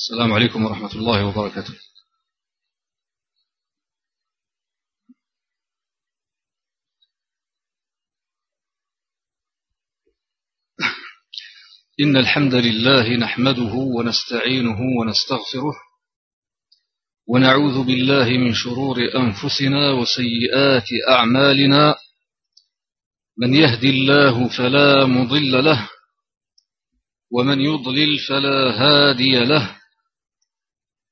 السلام عليكم ورحمة الله وبركاته. إن الحمد لله نحمده ونستعينه ونستغفره ونعوذ بالله من شرور أنفسنا وسيئات أعمالنا. من يهدي الله فلا مضل له ومن يضلل فلا هادي له.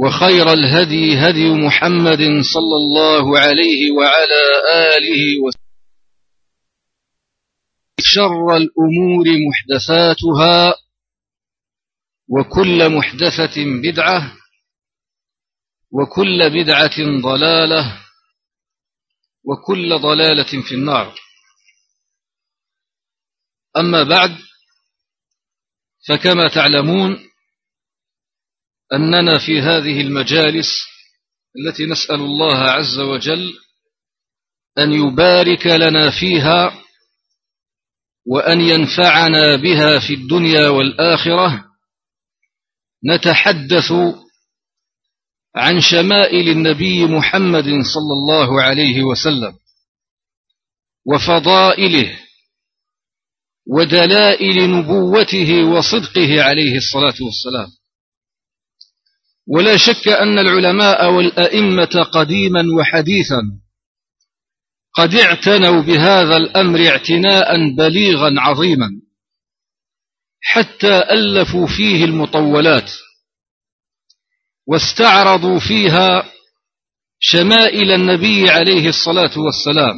وخير الهدي هدي محمد صلى الله عليه وعلى آله وسلم. شر الأمور محدثاتها وكل محدثة بدعة وكل بدعة ضلالة وكل ضلالة في النار. أما بعد فكما تعلمون أننا في هذه المجالس التي نسأل الله عز وجل أن يبارك لنا فيها وأن ينفعنا بها في الدنيا والآخرة. نتحدث عن شمائل النبي محمد صلى الله عليه وسلم وفضائله ودلائل نبوته وصدقه عليه الصلاة والسلام. ولا شك أن العلماء والأئمة قديما وحديثا قد اعتنوا بهذا الأمر اعتناء بليغا عظيما حتى ألفوا فيه المطولات واستعرضوا فيها شمائل النبي عليه الصلاة والسلام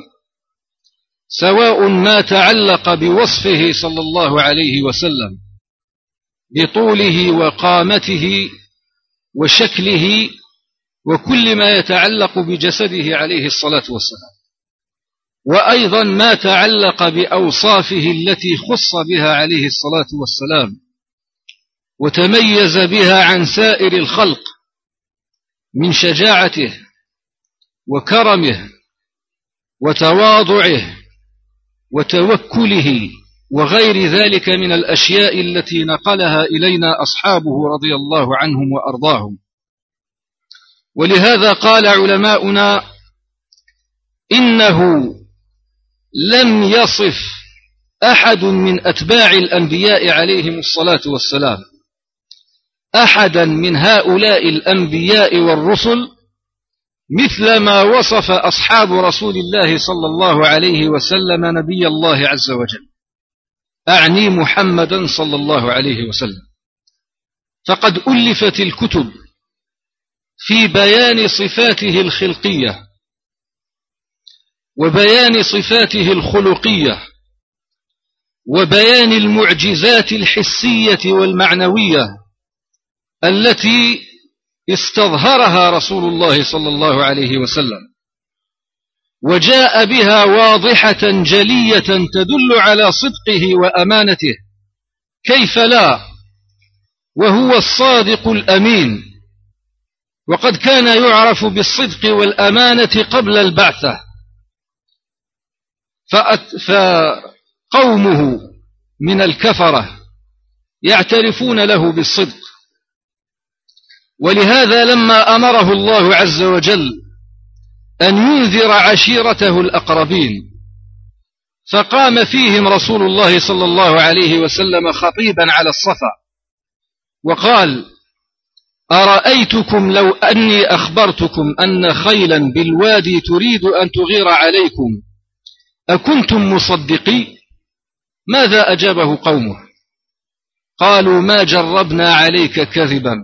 سواء ما تعلق بوصفه صلى الله عليه وسلم بطوله وقامته وشكله وكل ما يتعلق بجسده عليه الصلاة والسلام. وأيضا ما تعلق بأوصافه التي خص بها عليه الصلاة والسلام وتميز بها عن سائر الخلق من شجاعته وكرمه وتواضعه وتوكله وغير ذلك من الأشياء التي نقلها إلينا أصحابه رضي الله عنهم وأرضاهم. ولهذا قال علماؤنا إنه لم يصف أحد من أتباع الأنبياء عليهم الصلاة والسلام. أحدا من هؤلاء الأنبياء والرسل مثل ما وصف أصحاب رسول الله صلى الله عليه وسلم نبي الله عز وجل. أعني محمدا صلى الله عليه وسلم. فقد ألفت الكتب في بيان صفاته الخلقية وبيان صفاته الخلقية وبيان المعجزات الحسية والمعنوية التي استظهرها رسول الله صلى الله عليه وسلم. وجاء بها واضحة جلية تدل على صدقه وأمانته. كيف لا؟ وهو الصادق الأمين. وقد كان يعرف بالصدق والأمانة قبل البعثة. فقومه من الكفرة يعترفون له بالصدق. ولهذا لما أمره الله عز وجل أن ينذر عشيرته الأقربين. فقام فيهم رسول الله صلى الله عليه وسلم خطيبا على الصفا وقال أرأيتكم لو أني أخبرتكم أن خيلا بالوادي تريد أن تغير عليكم أكنتم مصدقي؟ ماذا أجابه قومه؟ قالوا ما جربنا عليك كذبا.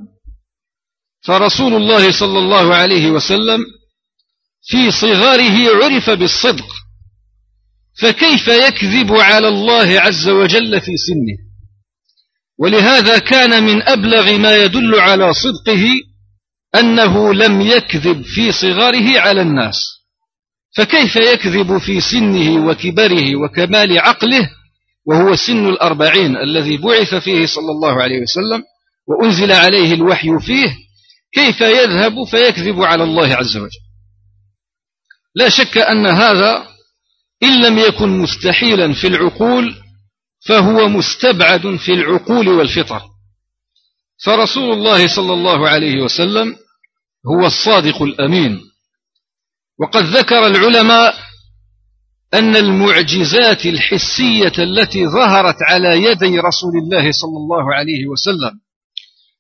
فرسول الله صلى الله عليه وسلم في صغاره عرف بالصدق. فكيف يكذب على الله عز وجل في سنه؟ ولهذا كان من أبلغ ما يدل على صدقه أنه لم يكذب في صغاره على الناس. فكيف يكذب في سنه وكبره وكمال عقله؟ وهو سن الأربعين الذي بعث فيه صلى الله عليه وسلم وأنزل عليه الوحي فيه. كيف يذهب فيكذب على الله عز وجل؟ لا شك أن هذا إن لم يكن مستحيلا في العقول فهو مستبعد في العقول والفطر. فرسول الله صلى الله عليه وسلم هو الصادق الأمين. وقد ذكر العلماء أن المعجزات الحسية التي ظهرت على يدي رسول الله صلى الله عليه وسلم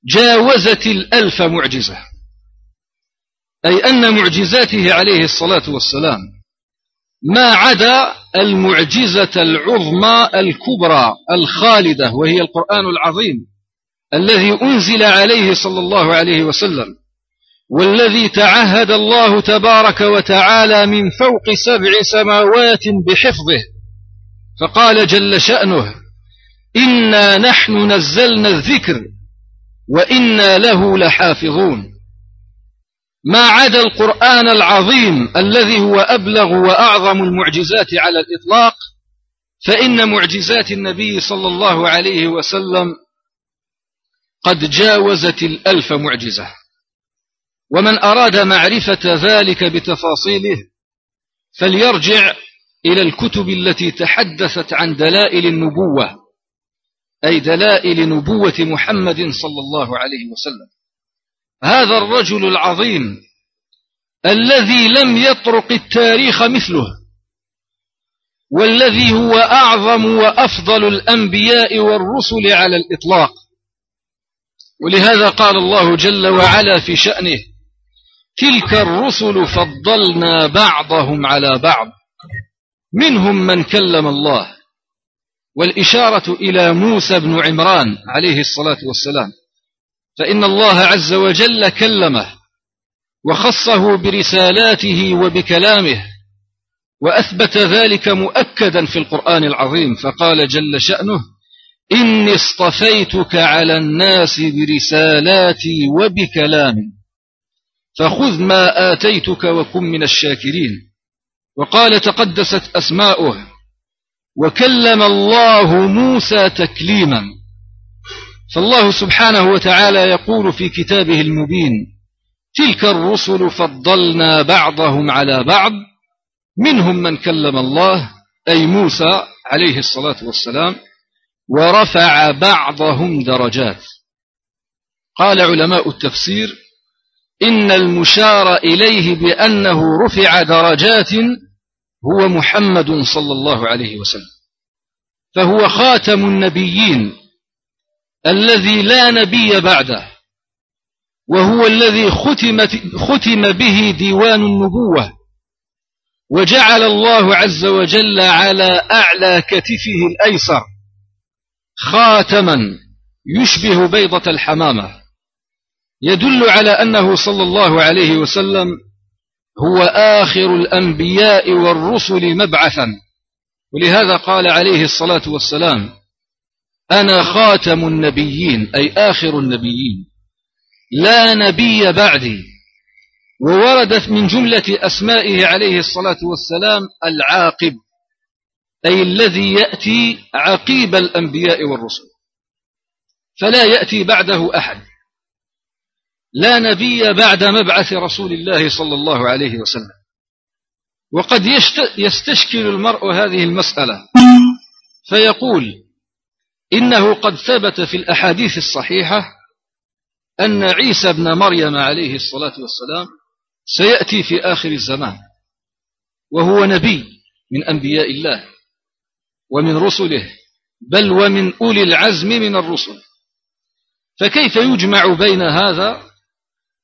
جاوزت الألف معجزة. أي أن معجزاته عليه الصلاة والسلام. ما عدا المعجزة العظمى الكبرى الخالدة وهي القرآن العظيم الذي أنزل عليه صلى الله عليه وسلم والذي تعهد الله تبارك وتعالى من فوق سبع سماوات بحفظه. فقال جل شأنه إنا نحن نزلنا الذكر وإنا له لحافظون. ما عدا القرآن العظيم الذي هو أبلغ وأعظم المعجزات على الإطلاق فإن معجزات النبي صلى الله عليه وسلم قد جاوزت الألف معجزة. ومن أراد معرفة ذلك بتفاصيله فليرجع إلى الكتب التي تحدثت عن دلائل النبوة أي دلائل نبوة محمد صلى الله عليه وسلم. هذا الرجل العظيم الذي لم يطرق التاريخ مثله والذي هو أعظم وأفضل الأنبياء والرسل على الإطلاق. ولهذا قال الله جل وعلا في شأنه تلك الرسل فضلنا بعضهم على بعض منهم من كلم الله. والإشارة إلى موسى بن عمران عليه الصلاة والسلام. فإن الله عز وجل كلمه وخصه برسالاته وبكلامه وأثبت ذلك مؤكدا في القرآن العظيم فقال جل شأنه إني اصطفيتك على الناس برسالاتي وبكلامي فخذ ما آتيتك وكن من الشاكرين وقال تقدست أسماؤه وكلم الله موسى تكليما فالله سبحانه وتعالى يقول في كتابه المبين تلك الرسل فضلنا بعضهم على بعض منهم من كلم الله أي موسى عليه الصلاة والسلام ورفع بعضهم درجات. قال علماء التفسير إن المشار إليه بأنه رفع درجات هو محمد صلى الله عليه وسلم فهو خاتم النبيين الذي لا نبي بعده وهو الذي ختمت ختم به ديوان النبوة وجعل الله عز وجل على أعلى كتفه الأيسر خاتما يشبه بيضة الحمامة. يدل على أنه صلى الله عليه وسلم هو آخر الأنبياء والرسل مبعثا. ولهذا قال عليه الصلاة والسلام أنا خاتم النبيين أي آخر النبيين. لا نبي بعدي. ووردت من جملة أسمائه عليه الصلاة والسلام العاقب أي الذي يأتي عقيب الأنبياء والرسل. فلا يأتي بعده أحد. لا نبي بعد مبعث رسول الله صلى الله عليه وسلم. وقد يستشكل المرء هذه المسألة. فيقول إنه قد ثبت في الأحاديث الصحيحة أن عيسى ابن مريم عليه الصلاة والسلام سيأتي في آخر الزمان وهو نبي من أنبياء الله ومن رسله بل ومن أولي العزم من الرسل. فكيف يجمع بين هذا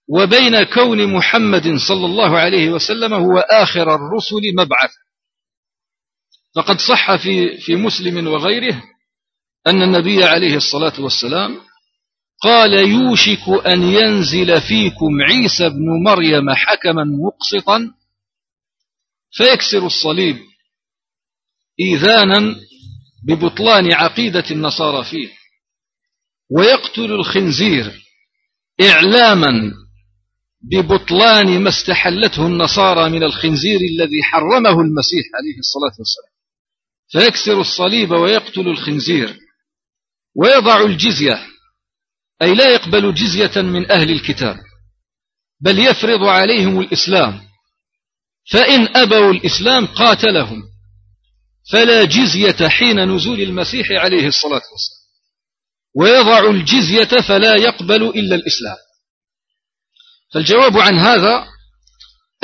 وبين كون محمد صلى الله عليه وسلم هو آخر الرسل مبعث؟ فقد صح في في مسلم وغيره أن النبي عليه الصلاة والسلام قال يوشك أن ينزل فيكم عيسى بن مريم حكما مقسطا فيكسر الصليب إيذانا ببطلان عقيدة النصارى فيه ويقتل الخنزير إعلاما ببطلان ما استحلته النصارى من الخنزير الذي حرمه المسيح عليه الصلاة والسلام. فيكسر الصليب ويقتل الخنزير. ويضع الجزية أي لا يقبل جزية من أهل الكتاب بل يفرض عليهم الإسلام فإن أبوا الإسلام قاتلهم فلا جزية حين نزول المسيح عليه الصلاة والسلام. ويضع الجزية فلا يقبل إلا الإسلام. فالجواب عن هذا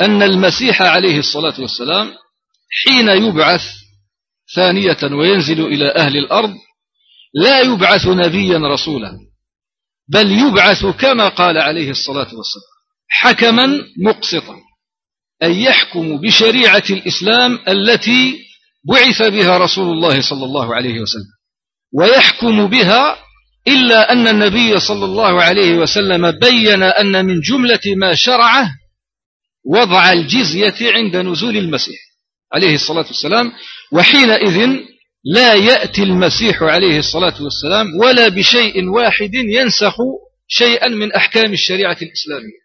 أن المسيح عليه الصلاة والسلام حين يبعث ثانية وينزل إلى أهل الأرض لا يبعث نبيا رسولا بل يبعث كما قال عليه الصلاة والسلام حكما مقسطا أي يحكم بشريعة الإسلام التي بعث بها رسول الله صلى الله عليه وسلم ويحكم بها إلا أن النبي صلى الله عليه وسلم بين أن من جملة ما شرعه وضع الجزية عند نزول المسيح عليه الصلاة والسلام وحينئذ لا يأتي المسيح عليه الصلاة والسلام ولا بشيء واحد ينسخ شيئا من أحكام الشريعة الإسلامية.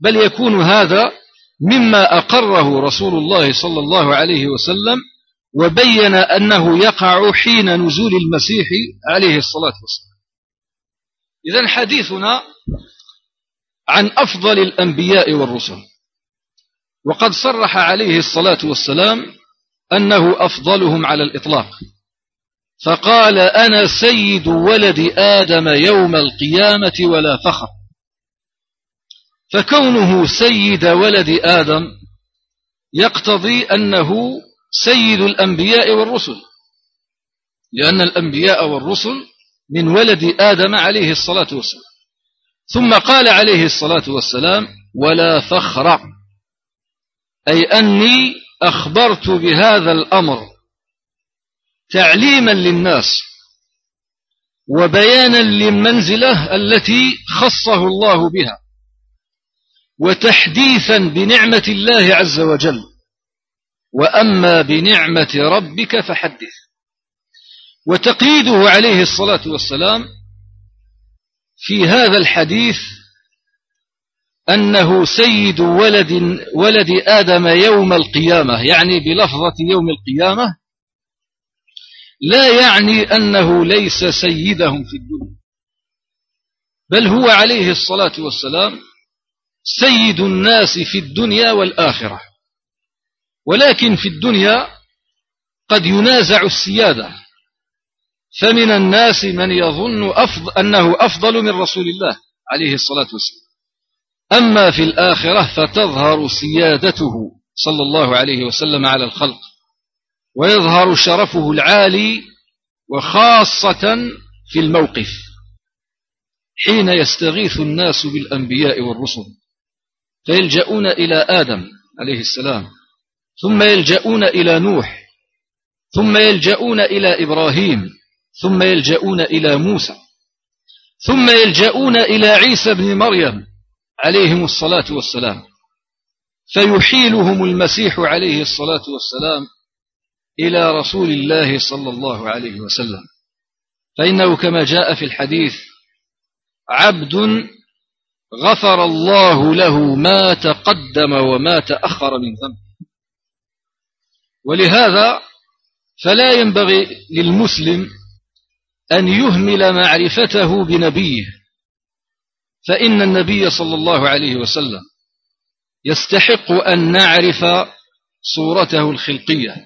بل يكون هذا مما أقره رسول الله صلى الله عليه وسلم وبين أنه يقع حين نزول المسيح عليه الصلاة والسلام. إذا حديثنا عن أفضل الأنبياء والرسل. وقد صرح عليه الصلاة والسلام أنه أفضلهم على الإطلاق. فقال أنا سيد ولد آدم يوم القيامة ولا فخر. فكونه سيد ولد آدم يقتضي أنه سيد الأنبياء والرسل. لأن الأنبياء والرسل من ولد آدم عليه الصلاة والسلام. ثم قال عليه الصلاة والسلام ولا فخر. أي أني أخبرت بهذا الأمر تعليما للناس وبيانا للمنزلة التي خصه الله بها وتحديثا بنعمة الله عز وجل. وأما بنعمة ربك فحدث. وتقييده عليه الصلاة والسلام في هذا الحديث أنه سيد ولد ولد آدم يوم القيامة يعني بلفظة يوم القيامة لا يعني أنه ليس سيدهم في الدنيا. بل هو عليه الصلاة والسلام سيد الناس في الدنيا والآخرة. ولكن في الدنيا قد ينازع السيادة. فمن الناس من يظن أنه أفضل من رسول الله عليه الصلاة والسلام. أما في الآخرة فتظهر سيادته صلى الله عليه وسلم على الخلق ويظهر شرفه العالي وخاصة في الموقف حين يستغيث الناس بالأنبياء والرسل فيلجؤون إلى آدم عليه السلام ثم يلجؤون إلى نوح ثم يلجؤون إلى إبراهيم ثم يلجؤون إلى موسى ثم يلجؤون إلى عيسى بن مريم عليهم الصلاة والسلام. فيحيلهم المسيح عليه الصلاة والسلام إلى رسول الله صلى الله عليه وسلم. فإنه كما جاء في الحديث عبد غفر الله له ما تقدم وما تأخر من ذنبه. ولهذا فلا ينبغي للمسلم أن يهمل معرفته بنبيه. فإن النبي صلى الله عليه وسلم يستحق أن نعرف صورته الخلقية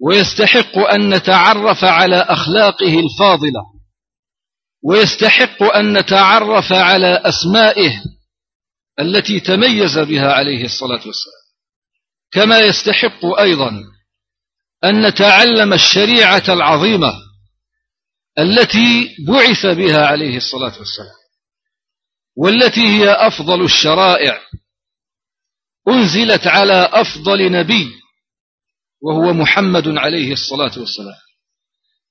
ويستحق أن نتعرف على أخلاقه الفاضلة ويستحق أن نتعرف على أسمائه التي تميز بها عليه الصلاة والسلام. كما يستحق أيضا أن نتعلم الشريعة العظيمة التي بعث بها عليه الصلاة والسلام. والتي هي أفضل الشرائع أنزلت على أفضل نبي وهو محمد عليه الصلاة والسلام.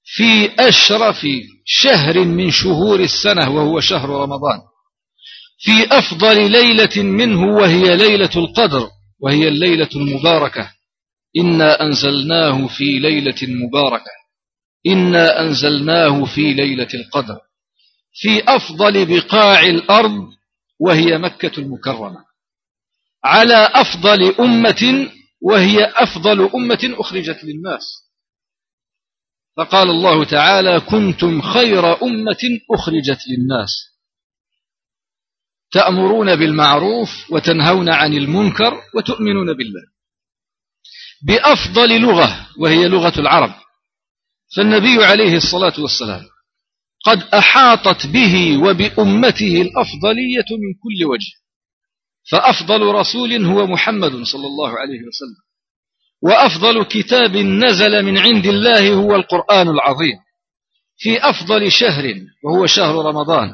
في أشرف شهر من شهور السنة وهو شهر رمضان. في أفضل ليلة منه وهي ليلة القدر وهي الليلة المباركة. إنا أنزلناه في ليلة مباركة. إنا أنزلناه في ليلة القدر. في أفضل بقاع الأرض وهي مكة المكرمة. على أفضل أمة وهي أفضل أمة أخرجت للناس. فقال الله تعالى كنتم خير أمة أخرجت للناس تأمرون بالمعروف وتنهون عن المنكر وتؤمنون بالله. بأفضل لغة وهي لغة العرب. فالنبي عليه الصلاة والسلام قد أحاطت به وبأمته الأفضلية من كل وجه فأفضل رسول هو محمد صلى الله عليه وسلم وأفضل كتاب نزل من عند الله هو القرآن العظيم في أفضل شهر وهو شهر رمضان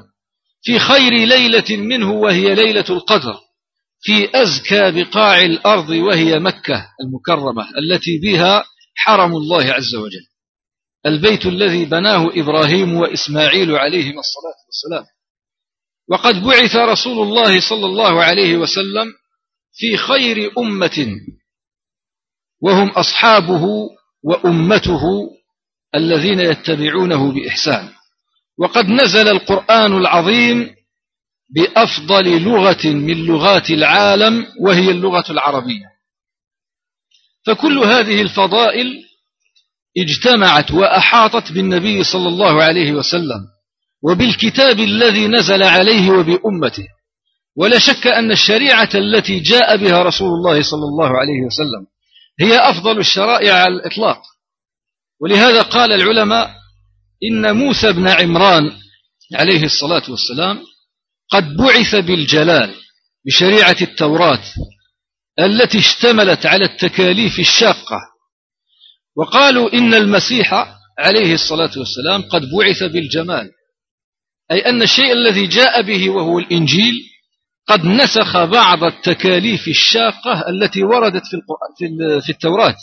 في خير ليلة منه وهي ليلة القدر في أزكى بقاع الأرض وهي مكة المكرمة التي بها حرم الله عز وجل. البيت الذي بناه إبراهيم وإسماعيل عليهما الصلاة والسلام. وقد بعث رسول الله صلى الله عليه وسلم في خير أمة وهم أصحابه وأمته الذين يتبعونه بإحسان. وقد نزل القرآن العظيم بأفضل لغة من لغات العالم وهي اللغة العربية. فكل هذه الفضائل اجتمعت وأحاطت بالنبي صلى الله عليه وسلم وبالكتاب الذي نزل عليه وبأمته. ولا شك أن الشريعة التي جاء بها رسول الله صلى الله عليه وسلم هي أفضل الشرائع على الإطلاق. ولهذا قال العلماء إن موسى بن عمران عليه الصلاة والسلام قد بعث بالجلال بشريعة التوراة التي اشتملت على التكاليف الشاقة وقالوا إن المسيح عليه الصلاة والسلام قد بعث بالجمال. أي أن الشيء الذي جاء به وهو الإنجيل قد نسخ بعض التكاليف الشاقة التي وردت في, في التوراة.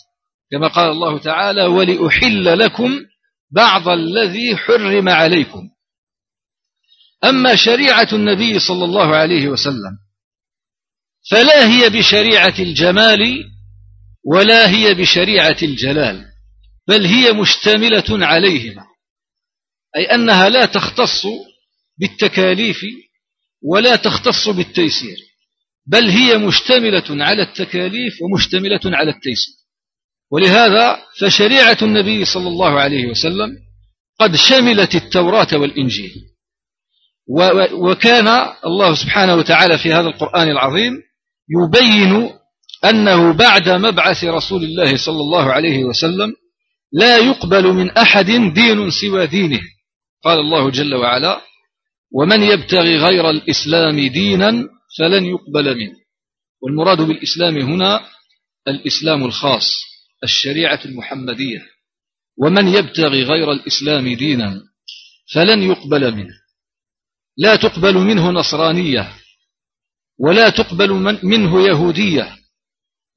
كما قال الله تعالى ولأحل لكم بعض الذي حرم عليكم. أما شريعة النبي صلى الله عليه وسلم فلا هي بشريعة الجمال ولا هي بشريعة الجلال بل هي مشتملة عليهما. أي أنها لا تختص بالتكاليف ولا تختص بالتيسير بل هي مشتملة على التكاليف ومشتملة على التيسير. ولهذا فشريعة النبي صلى الله عليه وسلم قد شملت التوراة والإنجيل. وكان الله سبحانه وتعالى في هذا القرآن العظيم يبين أنه بعد مبعث رسول الله صلى الله عليه وسلم لا يقبل من أحد دين سوى دينه. قال الله جل وعلا ومن يبتغي غير الإسلام دينا فلن يقبل منه. والمراد بالإسلام هنا الإسلام الخاص الشريعة المحمدية. ومن يبتغي غير الإسلام دينا فلن يقبل منه. لا تقبل منه نصرانية ولا تقبل منه يهودية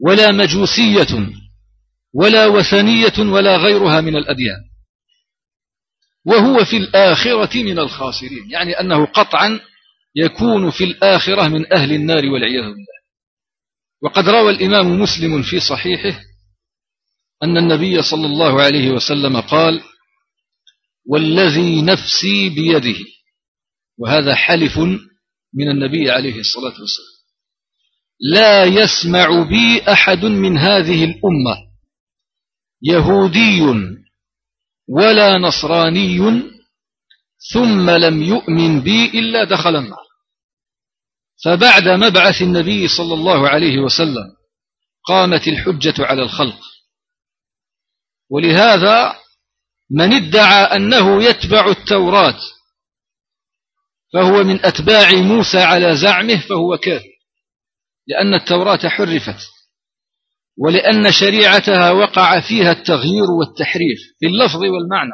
ولا مجوسية ولا وثنية ولا غيرها من الأديان. وهو في الآخرة من الخاسرين يعني أنه قطعا يكون في الآخرة من أهل النار والعياذ بالله. وقد روى الإمام مسلم في صحيحه أن النبي صلى الله عليه وسلم قال والذي نفسي بيده. وهذا حلف من النبي عليه الصلاة والسلام. لا يسمع بي أحد من هذه الأمة. يهودي ولا نصراني ثم لم يؤمن بي إلا دخل النار. فبعد مبعث النبي صلى الله عليه وسلم قامت الحجة على الخلق. ولهذا من ادعى أنه يتبع التوراة فهو من أتباع موسى على زعمه فهو كافر. لأن التوراة حرفت ولأن شريعتها وقع فيها التغيير والتحريف في اللفظ والمعنى.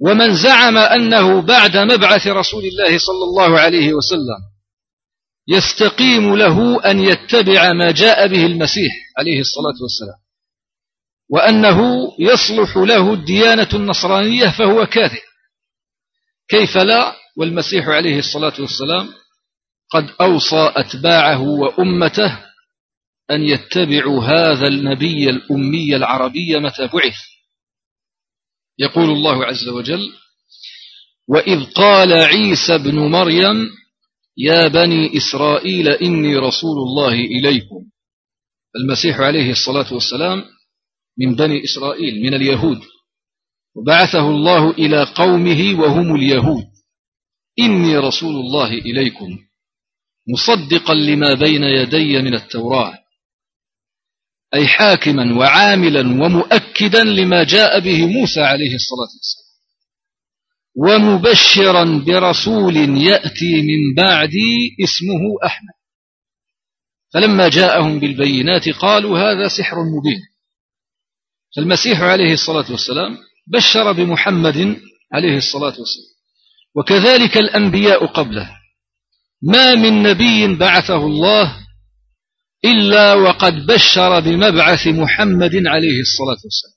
ومن زعم أنه بعد مبعث رسول الله صلى الله عليه وسلم يستقيم له أن يتبع ما جاء به المسيح عليه الصلاة والسلام وأنه يصلح له الديانة النصرانية فهو كاذب كيف لا؟ والمسيح عليه الصلاة والسلام قد أوصى أتباعه وأمته أن يتبعوا هذا النبي الأمي العربي متى بعث. يقول الله عز وجل وإذ قال عيسى بن مريم يا بني إسرائيل إني رسول الله إليكم. المسيح عليه الصلاة والسلام من بني إسرائيل من اليهود. وبعثه الله إلى قومه وهم اليهود. إني رسول الله إليكم. مصدقا لما بين يدي من التوراة أي حاكما وعاملا ومؤكدا لما جاء به موسى عليه الصلاة والسلام ومبشرا برسول يأتي من بعدي اسمه أحمد. فلما جاءهم بالبينات قالوا هذا سحر مبين. فالمسيح عليه الصلاة والسلام بشر بمحمد عليه الصلاة والسلام وكذلك الأنبياء قبله. ما من نبي بعثه الله إلا وقد بشر بمبعث محمد عليه الصلاة والسلام.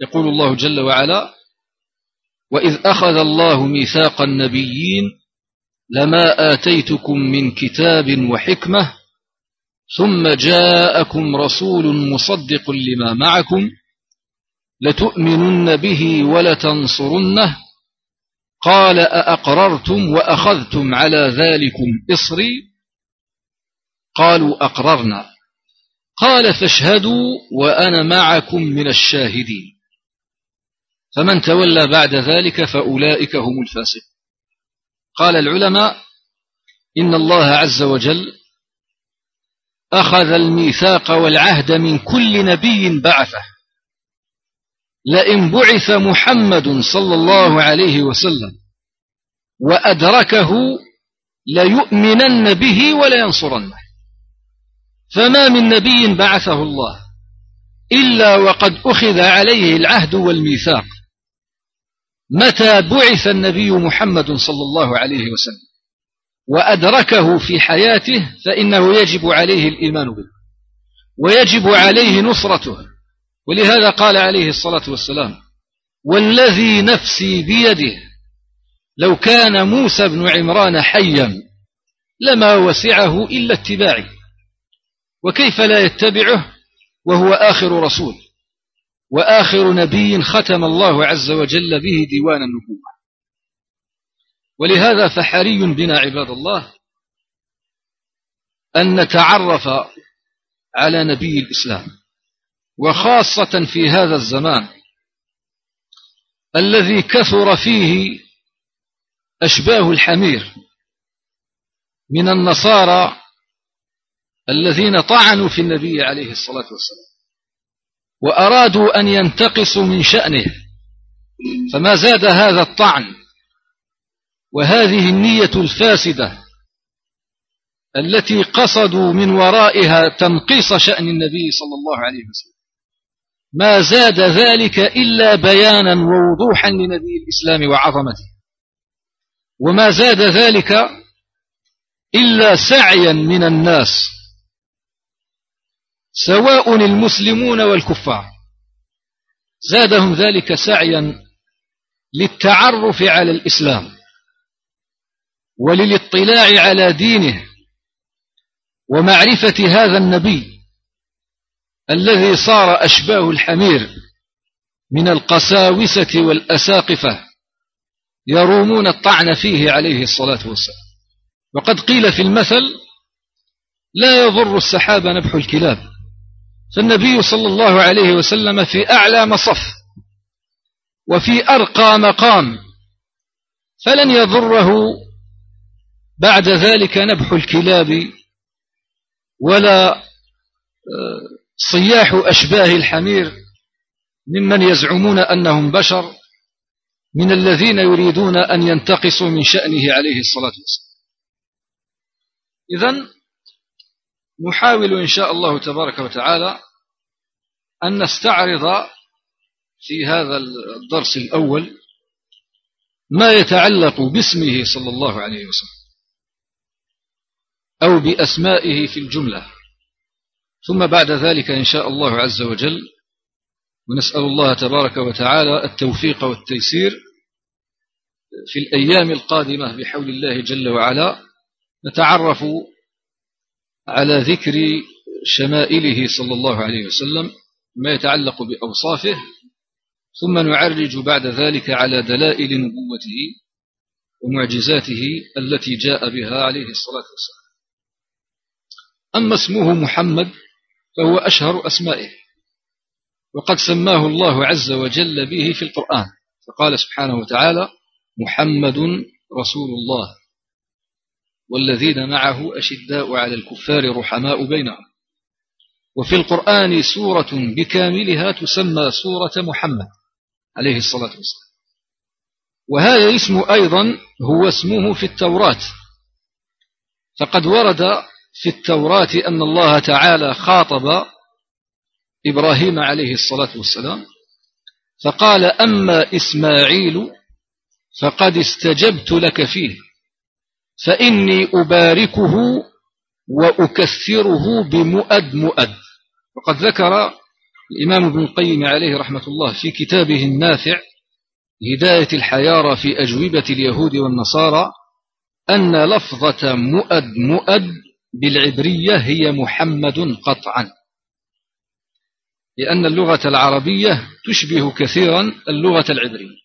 يقول الله جل وعلا وإذ أخذ الله ميثاق النبيين لما آتيتكم من كتاب وحكمة ثم جاءكم رسول مصدق لما معكم لتؤمنن به ولتنصرنه قال أأقررتم وأخذتم على ذلكم إصري؟ قالوا أقررنا. قال فاشهدوا وأنا معكم من الشاهدين. فمن تولى بعد ذلك فأولئك هم الفاسق قال العلماء إن الله عز وجل أخذ الميثاق والعهد من كل نبي بعثه. لئن بعث محمد صلى الله عليه وسلم وأدركه ليؤمنن به ولينصرنه. فما من نبي بعثه الله إلا وقد أخذ عليه العهد والميثاق. متى بعث النبي محمد صلى الله عليه وسلم وأدركه في حياته فإنه يجب عليه الإيمان به ويجب عليه نصرته. ولهذا قال عليه الصلاة والسلام والذي نفسي بيده لو كان موسى بن عمران حيا لما وسعه إلا اتباعي. وكيف لا يتبعه؟ وهو آخر رسول وآخر نبي ختم الله عز وجل به ديوان النبوة. ولهذا فحري بنا عباد الله أن نتعرف على نبي الإسلام. وخاصة في هذا الزمان الذي كثر فيه أشباه الحمير من النصارى الذين طعنوا في النبي عليه الصلاة والسلام وأرادوا أن ينتقصوا من شأنه فما زاد هذا الطعن وهذه النية الفاسدة التي قصدوا من ورائها تنقيص شأن النبي صلى الله عليه وسلم. ما زاد ذلك إلا بيانا ووضوحا لنبي الإسلام وعظمته. وما زاد ذلك إلا سعيا من الناس سواء المسلمون والكفار. زادهم ذلك سعيا للتعرف على الإسلام وللاطلاع على دينه ومعرفة هذا النبي الذي صار أشباه الحمير من القساوسة والأساقفة يرومون الطعن فيه عليه الصلاة والسلام. وقد قيل في المثل لا يضر السحاب نبح الكلاب. فالنبي صلى الله عليه وسلم في أعلى مصف وفي أرقى مقام فلن يضره بعد ذلك نبح الكلاب ولا آه، صياح أشباه الحمير ممن يزعمون أنهم بشر من الذين يريدون أن ينتقصوا من شأنه عليه الصلاة والسلام. إذن نحاول إن شاء الله تبارك وتعالى أن نستعرض في هذا الدرس الأول ما يتعلق باسمه صلى الله عليه وسلم أو بأسمائه في الجملة. ثم بعد ذلك إن شاء الله عز وجل ونسأل الله تبارك وتعالى التوفيق والتيسير في الأيام القادمة بحول الله جل وعلا. نتعرف على ذكر شمائله صلى الله عليه وسلم ما يتعلق بأوصافه ثم نعرج بعد ذلك على دلائل نبوته ومعجزاته التي جاء بها عليه الصلاة والسلام. أما اسمه محمد فهو أشهر أسمائه. وقد سماه الله عز وجل به في القرآن. فقال سبحانه وتعالى محمد رسول الله والذين معه أشداء على الكفار رحماء بينهم. وفي القرآن سورة بكاملها تسمى سورة محمد عليه الصلاة والسلام. وهذا الاسم أيضا هو اسمه في التوراة. فقد ورد في التوراة أن الله تعالى خاطب إبراهيم عليه الصلاة والسلام فقال أما إسماعيل فقد استجبت لك فيه فإني أباركه وأكثره بمؤد مؤد. وقد ذكر الإمام ابن القيم عليه رحمة الله في كتابه النافع هداية الحيارى في أجوبة اليهود والنصارى أن لفظة مؤد مؤد بالعبرية هي محمد قطعا. لأن اللغة العربية تشبه كثيرا اللغة العبرية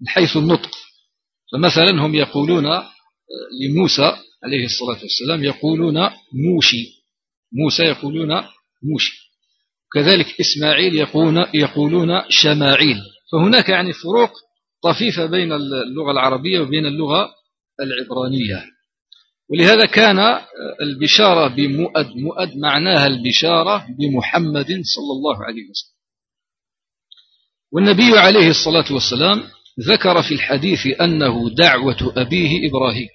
من حيث النطق. فمثلا هم يقولون لموسى عليه الصلاة والسلام يقولون موشي. موسى يقولون موشي. كذلك إسماعيل يقولون, يقولون شماعيل. فهناك يعني فروق طفيفة بين اللغة العربية وبين اللغة العبرانية. ولهذا كان البشارة بمؤد مؤد معناها البشارة بمحمد صلى الله عليه وسلم. والنبي عليه الصلاة والسلام ذكر في الحديث أنه دعوة أبيه إبراهيم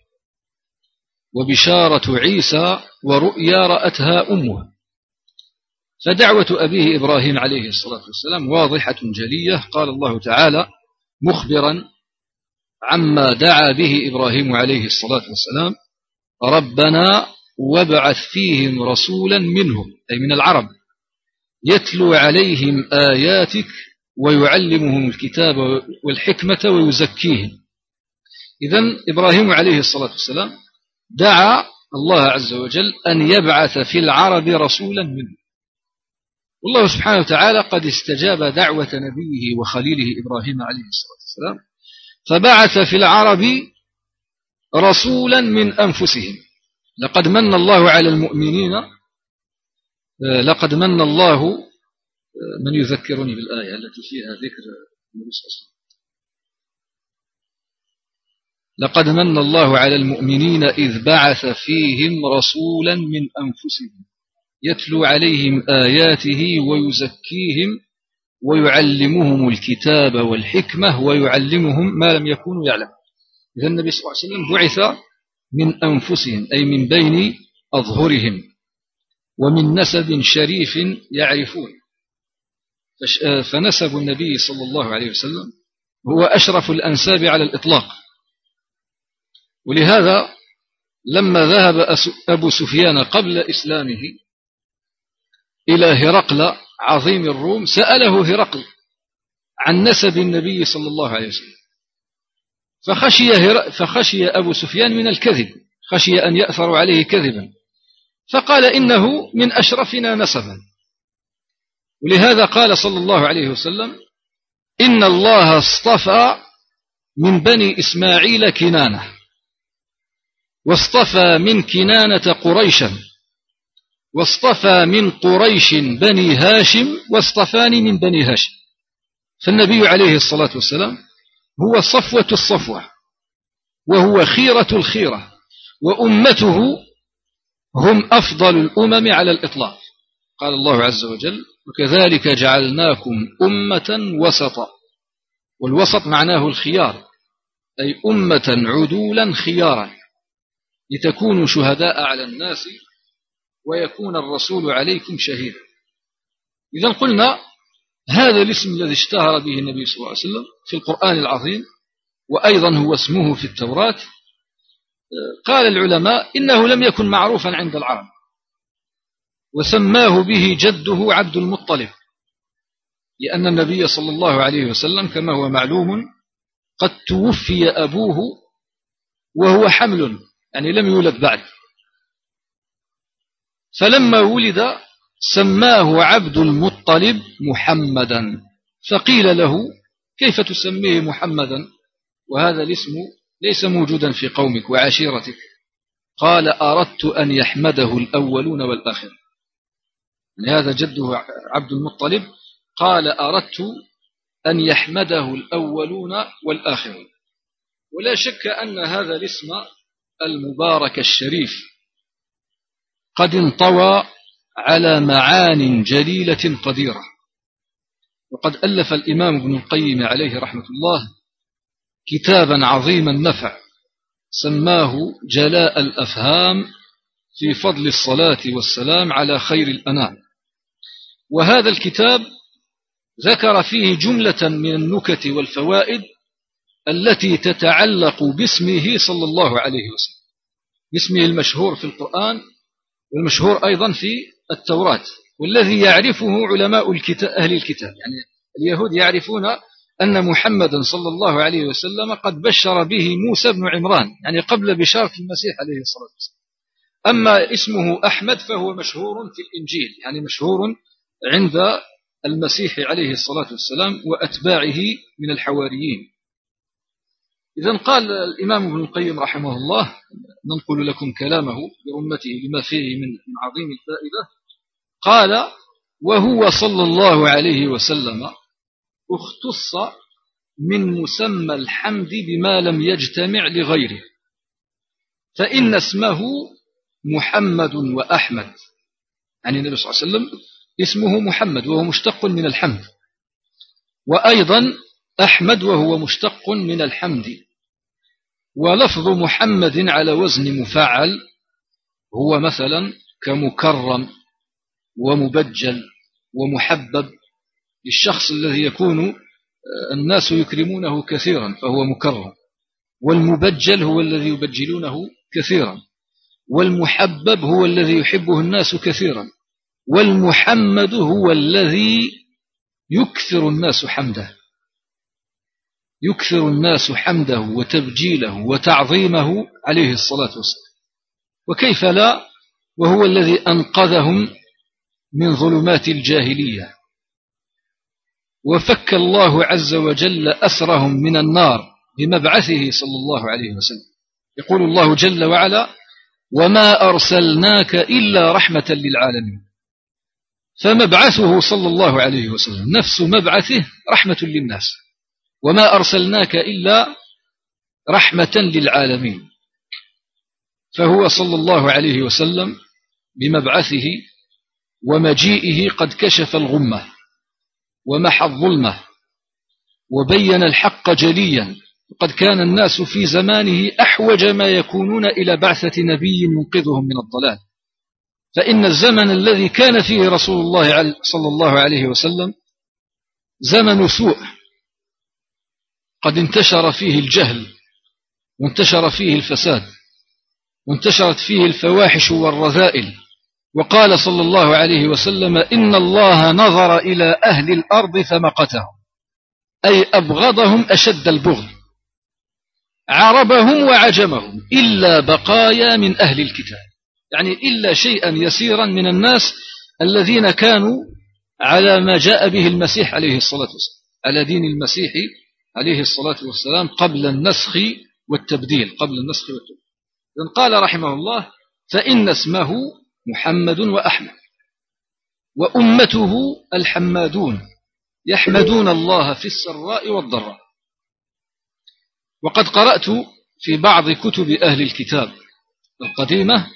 وبشارة عيسى ورؤيا رأتها أمه. فدعوة أبيه إبراهيم عليه الصلاة والسلام واضحة جلية قال الله تعالى مخبرا عما دعا به إبراهيم عليه الصلاة والسلام ربنا وابعث فيهم رسولا منهم أي من العرب يتلو عليهم آياتك ويعلمهم الكتاب والحكمة ويزكيهم. إذا إبراهيم عليه الصلاة والسلام دعا الله عز وجل أن يبعث في العرب رسولا منه والله سبحانه وتعالى قد استجاب دعوة نبيه وخليله إبراهيم عليه الصلاة والسلام فبعث في العرب رسولا من أنفسهم. لقد من الله على المؤمنين لقد من الله من يذكرني بالآية التي فيها ذكر النبي صلى الله عليه وسلم. لقد من الله على المؤمنين إذ بعث فيهم رسولا من أنفسهم يتلو عليهم آياته ويزكيهم ويعلمهم الكتاب والحكمة ويعلمهم ما لم يكونوا يعلمون. إذا النبي صلى الله عليه وسلم بعث من أنفسهم أي من بين أظهرهم ومن نسب شريف يعرفون. فنسب النبي صلى الله عليه وسلم هو أشرف الأنساب على الإطلاق. ولهذا لما ذهب أبو سفيان قبل إسلامه إلى هرقل عظيم الروم سأله هرقل عن نسب النبي صلى الله عليه وسلم. فخشي, فخشي أبو سفيان من الكذب خشي أن يأثر عليه كذبا. فقال إنه من أشرفنا نسبا. ولهذا قال صلى الله عليه وسلم إن الله اصطفى من بني إسماعيل كنانة واصطفى من كنانة قريشا واصطفى من قريش بني هاشم واصطفاني من هاشم هاشم. فالنبي عليه الصلاة والسلام هو صفوة الصفوة وهو خيرة الخيرة وأمته هم أفضل الأمم على الإطلاق. قال الله عز وجل وكذلك جعلناكم أمة وسطا. والوسط معناه الخيار أي أمة عدولا خيارا لتكونوا شهداء على الناس ويكون الرسول عليكم شهيدا. إذا قلنا هذا الاسم الذي اشتهر به النبي صلى الله عليه وسلم في القرآن العظيم وأيضا هو اسمه في التوراة. قال العلماء إنه لم يكن معروفا عند العرب وسماه به جده عبد المطلب لأن النبي صلى الله عليه وسلم كما هو معلوم قد توفي أبوه وهو حمل يعني لم يولد بعد. فلما ولد سماه عبد المطلب محمدا. فقيل له كيف تسميه محمدا؟ وهذا الاسم ليس موجودا في قومك وعشيرتك. قال أردت أن يحمده الأولون والآخر يعني هذا جده عبد المطلب. قال أردت أن يحمده الأولون والآخرون. ولا شك أن هذا الاسم المبارك الشريف قد انطوى على معان جليلة قديرة. وقد ألف الإمام ابن القيم عليه رحمة الله كتابا عظيم النفع سماه جلاء الأفهام في فضل الصلاة والسلام على خير الأنام. وهذا الكتاب ذكر فيه جملة من النكت والفوائد التي تتعلق باسمه صلى الله عليه وسلم. باسمه المشهور في القرآن والمشهور أيضا في التوراة والذي يعرفه علماء الكتاب أهل الكتاب. يعني اليهود يعرفون أن محمدا صلى الله عليه وسلم قد بشر به موسى بن عمران يعني قبل بشارة المسيح عليه الصلاة والسلام. أما اسمه أحمد فهو مشهور في الإنجيل يعني مشهور عند المسيح عليه الصلاة والسلام وأتباعه من الحواريين. إذا قال الإمام ابن القيم رحمه الله ننقل لكم كلامه برمته لما فيه من عظيم الفائدة قال وهو صلى الله عليه وسلم اختص من مسمى الحمد بما لم يجتمع لغيره فإن اسمه محمد وأحمد. يعني النبي صلى الله عليه وسلم اسمه محمد وهو مشتق من الحمد وأيضا أحمد وهو مشتق من الحمد ولفظ محمد على وزن مفعل هو مثلا كمكرم. ومبجل ومحبب للشخص الذي يكون آه، الناس يكرمونه كثيرا فهو مكرم. والمبجل هو الذي يبجلونه كثيرا. والمحبب هو الذي يحبه الناس كثيرا. والمحمد هو الذي يكثر الناس حمده. يكثر الناس حمده وتبجيله وتعظيمه عليه الصلاة والسلام. وكيف لا؟ وهو الذي أنقذهم من ظلمات الجاهلية. وفك الله عز وجل أسرهم من النار بمبعثه صلى الله عليه وسلم. يقول الله جل وعلا وما أرسلناك إلا رحمة للعالمين. فمبعثه صلى الله عليه وسلم نفس مبعثه رحمة للناس. وما أرسلناك إلا رحمة للعالمين. فهو صلى الله عليه وسلم بمبعثه ومجيئه قد كشف الغمة ومحى الظلمة وبين الحق جليا. وقد كان الناس في زمانه أحوج ما يكونون إلى بعثة نبي ينقذهم من الضلال. فإن الزمن الذي كان فيه رسول الله صلى الله عليه وسلم زمن سوء. قد انتشر فيه الجهل وانتشر فيه الفساد وانتشرت فيه الفواحش والرذائل. وقال صلى الله عليه وسلم إن الله نظر إلى أهل الأرض فمقتهم أي أبغضهم أشد البغض عربهم وعجمهم إلا بقايا من أهل الكتاب يعني إلا شيئا يسيرا من الناس الذين كانوا على ما جاء به المسيح عليه الصلاة والسلام على دين المسيح عليه الصلاة والسلام قبل النسخ والتبديل قبل النسخ والتبديل. قال رحمه الله فإن اسمه محمد وأحمد. وأمته الحمادون. يحمدون الله في السراء والضراء. وقد قرأت في بعض كتب أهل الكتاب القديمة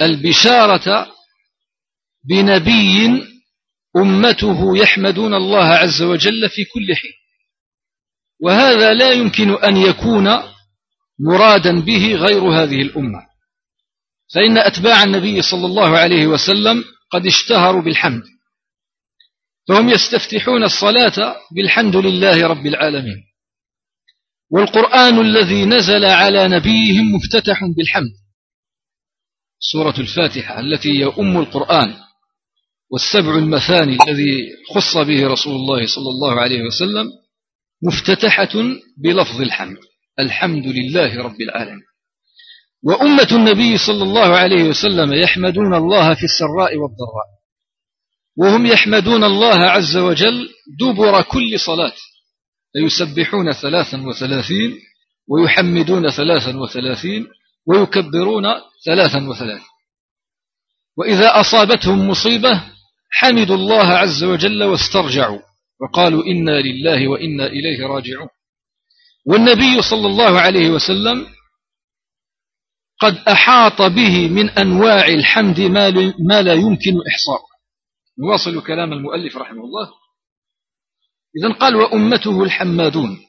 البشارة بنبي أمته يحمدون الله عز وجل في كل حين. وهذا لا يمكن أن يكون مرادا به غير هذه الأمة. فإن أتباع النبي صلى الله عليه وسلم قد اشتهروا بالحمد. فهم يستفتحون الصلاة بالحمد لله رب العالمين. والقرآن الذي نزل على نبيهم مفتتح بالحمد. سورة الفاتحة التي هي أم القرآن والسبع المثاني الذي خص به رسول الله صلى الله عليه وسلم مفتتحة بلفظ الحمد. الحمد لله رب العالمين. وأمة النبي صلى الله عليه وسلم يحمدون الله في السراء والضراء. وهم يحمدون الله عز وجل دبر كل صلاة. فيسبحون ثلاثا وثلاثين ويحمدون ثلاثا وثلاثين ويكبرون ثلاثا وثلاثين. وإذا أصابتهم مصيبة حمدوا الله عز وجل واسترجعوا. وقالوا إنا لله وإنا إليه راجعون. والنبي صلى الله عليه وسلم قد أحاط به من أنواع الحمد ما لا يمكن إحصاؤه. نواصل كلام المؤلف رحمه الله. إذا قال وأمته الحمادون.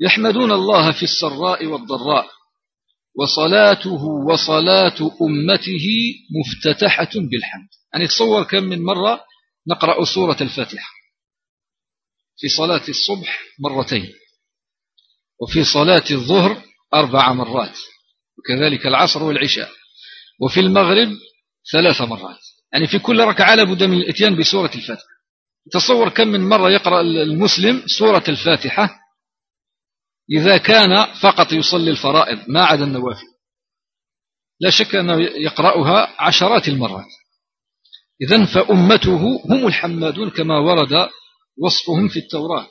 يحمدون الله في السراء والضراء وصلاته وصلاة أمته مفتتحة بالحمد. يعني تصور كم من مرة نقرأ سورة الفاتحة. في صلاة الصبح مرتين وفي صلاة الظهر أربع مرات. وكذلك العصر والعشاء. وفي المغرب ثلاث مرات. يعني في كل ركعة لابد من الإتيان بسورة الفاتحة. تصور كم من مرة يقرأ المسلم سورة الفاتحة؟ إذا كان فقط يصلي الفرائض ما عدا النوافل. لا شك أنه يقرأها عشرات المرات. إذا فأمته هم الحمادون كما ورد وصفهم في التوراة.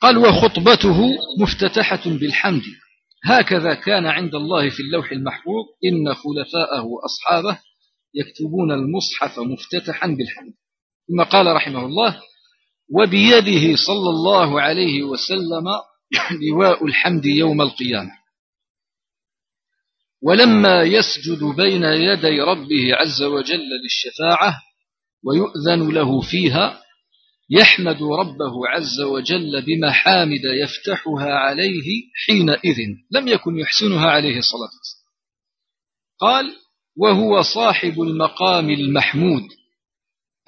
قال وخطبته مفتتحة بالحمد. هكذا كان عند الله في اللوح المحفوظ إن خلفاءه وأصحابه يكتبون المصحف مفتتحا بالحمد. ثم قال رحمه الله وبيده صلى الله عليه وسلم لواء الحمد يوم القيامة. ولما يسجد بين يدي ربه عز وجل للشفاعة ويؤذن له فيها يحمد ربه عز وجل بمحامد يفتحها عليه حينئذ لم يكن يحسنها عليه الصلاة والسلام قال وهو صاحب المقام المحمود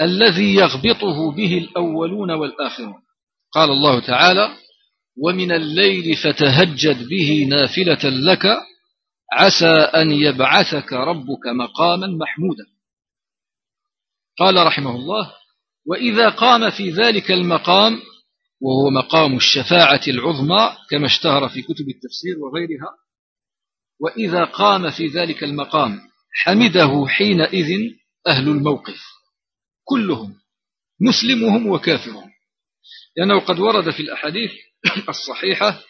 الذي يغبطه به الأولون والآخرون. قال الله تعالى ومن الليل فتهجد به نافلة لك عسى أن يبعثك ربك مقاما محمودا. قال رحمه الله وإذا قام في ذلك المقام وهو مقام الشفاعة العظمى كما اشتهر في كتب التفسير وغيرها وإذا قام في ذلك المقام حمده حينئذ أهل الموقف كلهم مسلمهم وكافرهم. لأنه قد ورد في الأحاديث الصحيحة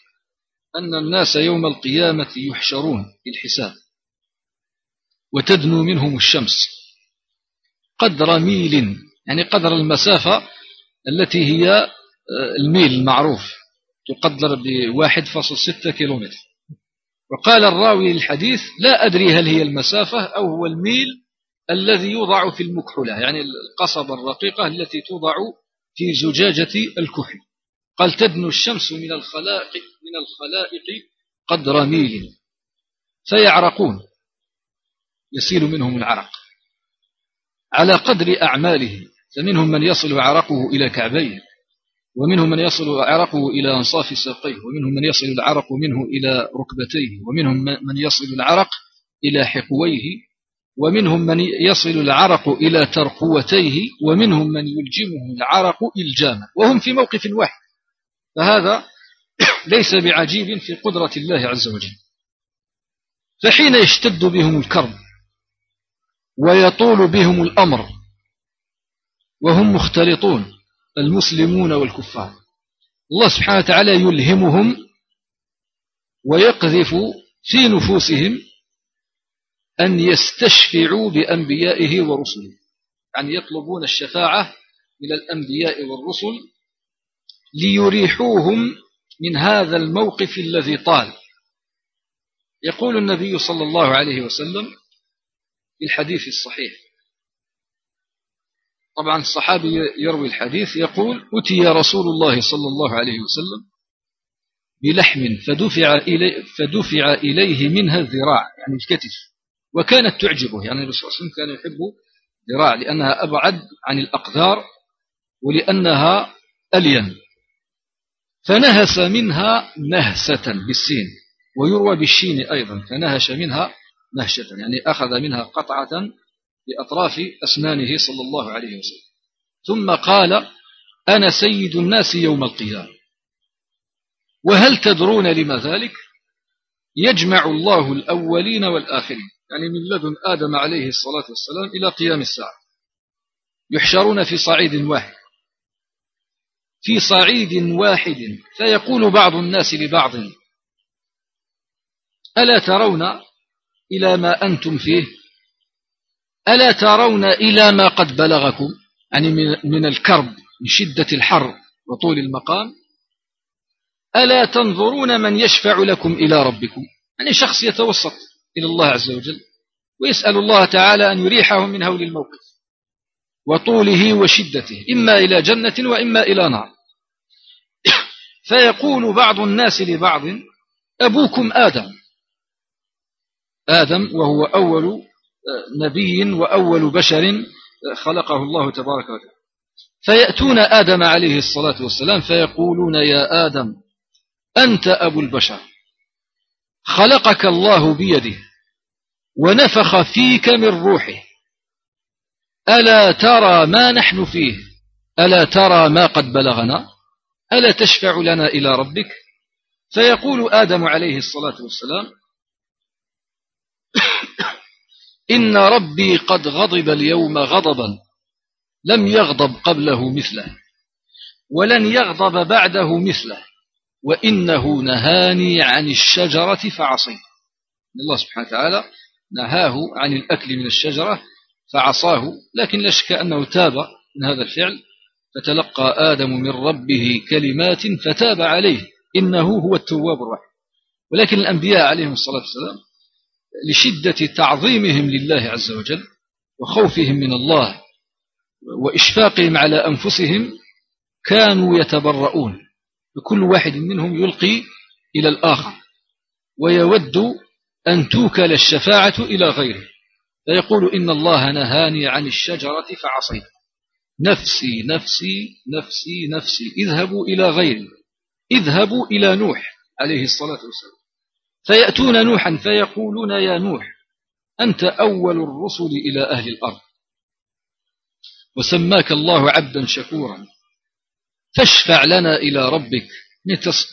أن الناس يوم القيامة يحشرون بالحساب وتدنو منهم الشمس قدر ميل يعني قدر المسافة التي هي آه، الميل المعروف تقدر فاصل ستة كيلومتر. وقال الراوي الحديث لا أدري هل هي المسافة أو هو الميل الذي يوضع في المكحلة يعني القصبة الرقيقة التي توضع في زجاجة الكحل. قال تدنو الشمس من الخلائق من الخلائق قدر ميل. فيعرقون يسيل منهم العرق. على قدر أعمالهم فمنهم من يصل عرقه إلى كعبيه ومنهم من يصل عرقه إلى أنصاف ساقيه ومنهم من يصل العرق منه إلى ركبتيه ومنهم من يصل العرق إلى حقويه ومنهم من يصل العرق إلى ترقوتيه ومنهم من يلجمه العرق إلجاما وهم في موقف واحد. فهذا ليس بعجيب في قدرة الله عز وجل. فحين يشتد بهم الكرب ويطول بهم الأمر وهم مختلطون المسلمون والكفار. الله سبحانه وتعالى يلهمهم ويقذف في نفوسهم أن يستشفعوا بأنبيائه ورسله يعني يطلبون الشفاعة إلى الأنبياء والرسل ليريحوهم من هذا الموقف الذي طال. يقول النبي صلى الله عليه وسلم في الحديث الصحيح طبعا الصحابي يروي الحديث يقول أتي رسول الله صلى الله عليه وسلم بلحم فدفع, إلي فدفع إليه منها الذراع يعني الكتف وكانت تعجبه يعني الرسول صلى الله عليه وسلم كان يحب ذراع لأنها أبعد عن الأقدار ولأنها ألين. فنهس منها نهسة بالسين ويروى بالشين أيضا فنهش منها نهشة يعني أخذ منها قطعة بأطراف أسنانه صلى الله عليه وسلم. ثم قال أنا سيد الناس يوم القيامة. وهل تدرون لما ذلك؟ يجمع الله الأولين والآخرين. يعني من لدن آدم عليه الصلاة والسلام إلى قيام الساعة. يحشرون في صعيد واحد. في صعيد واحد. فيقول بعض الناس لبعض ألا ترون إلى ما أنتم فيه؟ ألا ترون إلى ما قد بلغكم؟ يعني من الكرب من شدة الحر وطول المقام. ألا تنظرون من يشفع لكم إلى ربكم؟ يعني شخص يتوسط إلى الله عز وجل ويسأل الله تعالى أن يريحه من هول الموقف وطوله وشدته إما إلى جنة وإما إلى نار. فيقول بعض الناس لبعض أبوكم آدم. آدم وهو أول نبي وأول بشر آه، خلقه الله تبارك وتعالى. فيأتون آدم عليه الصلاة والسلام فيقولون يا آدم أنت أبو البشر. خلقك الله بيده ونفخ فيك من روحه. ألا ترى ما نحن فيه؟ ألا ترى ما قد بلغنا؟ ألا تشفع لنا إلى ربك؟ فيقول آدم عليه الصلاة والسلام إن ربي قد غضب اليوم غضبا. لم يغضب قبله مثله ولن يغضب بعده مثله وإنه نهاني عن الشجرة فعصيت الله سبحانه وتعالى نهاه عن الأكل من الشجرة فعصاه لكن لا شك أنه تاب من هذا الفعل فتلقى آدم من ربه كلمات فتاب عليه إنه هو التواب الرحيم. ولكن الأنبياء عليهم الصلاة والسلام لشدة تعظيمهم لله عز وجل وخوفهم من الله وإشفاقهم على أنفسهم كانوا يتبرؤون. فكل واحد منهم يلقي إلى الآخر ويود أن توكل الشفاعة إلى غيره. فيقول إن الله نهاني عن الشجرة فعصيت. نفسي نفسي نفسي نفسي اذهبوا إلى غيري. اذهبوا إلى نوح عليه الصلاة والسلام. فيأتون نوحا فيقولون يا نوح أنت أول الرسل إلى أهل الأرض. وسماك الله عبدا شكورا. فاشفع لنا إلى ربك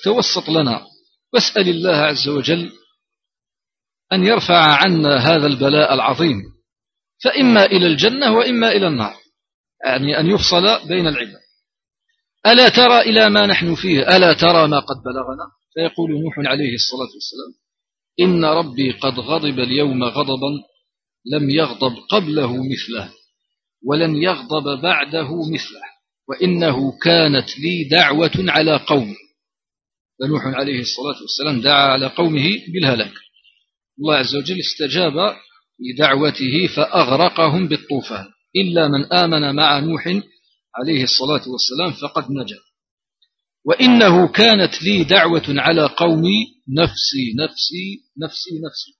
توسط لنا. واسأل الله عز وجل أن يرفع عنا هذا البلاء العظيم. فإما إلى الجنة وإما إلى النار. يعني أن يفصل بين العباد. ألا ترى إلى ما نحن فيه؟ ألا ترى ما قد بلغنا؟ فيقول نوح عليه الصلاة والسلام إن ربي قد غضب اليوم غضبا لم يغضب قبله مثله ولن يغضب بعده مثله وإنه كانت لي دعوة على قوم فنوح عليه الصلاة والسلام دعا على قومه بالهلاك. الله عز وجل استجاب لدعوته فأغرقهم بالطوفان. إلا من آمن مع نوح عليه الصلاة والسلام فقد نجا. وإنه كانت لي دعوة على قومي نفسي نفسي نفسي نفسي.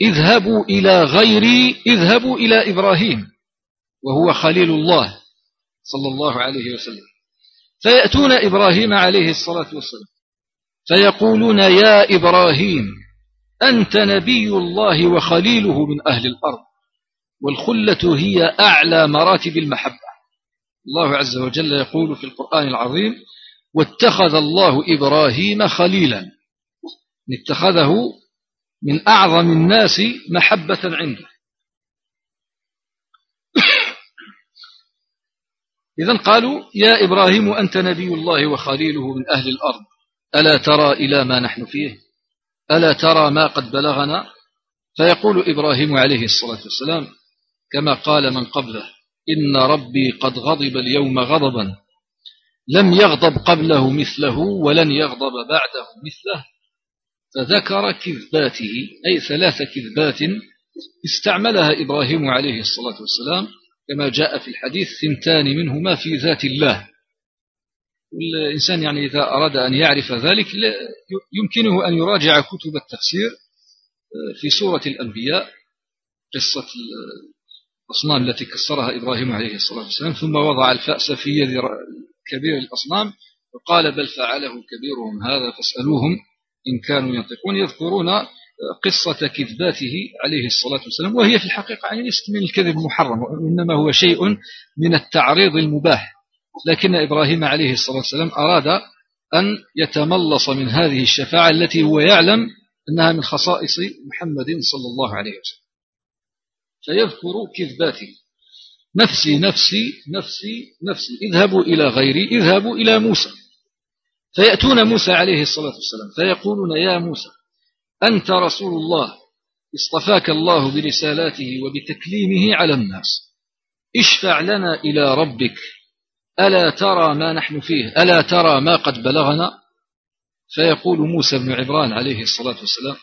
اذهبوا إلى غيري اذهبوا إلى إبراهيم وهو خليل الله صلى الله عليه وسلم. فيأتون إبراهيم عليه الصلاة والسلام فيقولون يا إبراهيم أنت نبي الله وخليله من أهل الأرض والخلة هي أعلى مراتب المحبة. الله عز وجل يقول في القرآن العظيم واتخذ الله إبراهيم خليلا. اتخذه من أعظم الناس محبة عنده. إذا قالوا يا إبراهيم أنت نبي الله وخليله من أهل الأرض. ألا ترى إلى ما نحن فيه؟ ألا ترى ما قد بلغنا؟ فيقول إبراهيم عليه الصلاة والسلام كما قال من قبله إن ربي قد غضب اليوم غضبا. لم يغضب قبله مثله ولن يغضب بعده مثله. فذكر كذباته أي ثلاث كذبات استعملها إبراهيم عليه الصلاة والسلام كما جاء في الحديث ثنتان منهما في ذات الله. والإنسان يعني إذا أراد أن يعرف ذلك يمكنه أن يراجع كتب التفسير آه، في سورة الأنبياء قصة الأصنام التي كسرها إبراهيم عليه الصلاة والسلام ثم وضع الفأس في يد كبير الأصنام وقال بل فعله كبيرهم هذا فاسألوهم إن كانوا ينطقون يذكرون قصة كذباته عليه الصلاة والسلام وهي في الحقيقة يعني ليست من الكذب المحرم وإنما هو شيء من التعريض المباح. لكن إبراهيم عليه الصلاة والسلام أراد أن يتملص من هذه الشفاعة التي هو يعلم أنها من خصائص محمد صلى الله عليه وسلم. فيذكر كذباته. نفسي نفسي نفسي نفسي اذهبوا إلى غيري اذهبوا إلى موسى. فيأتون موسى عليه الصلاة والسلام فيقولون يا موسى أنت رسول الله اصطفاك الله برسالاته وبتكليمه على الناس. اشفع لنا إلى ربك. ألا ترى ما نحن فيه؟ ألا ترى ما قد بلغنا؟ فيقول موسى بن عبران عليه الصلاة والسلام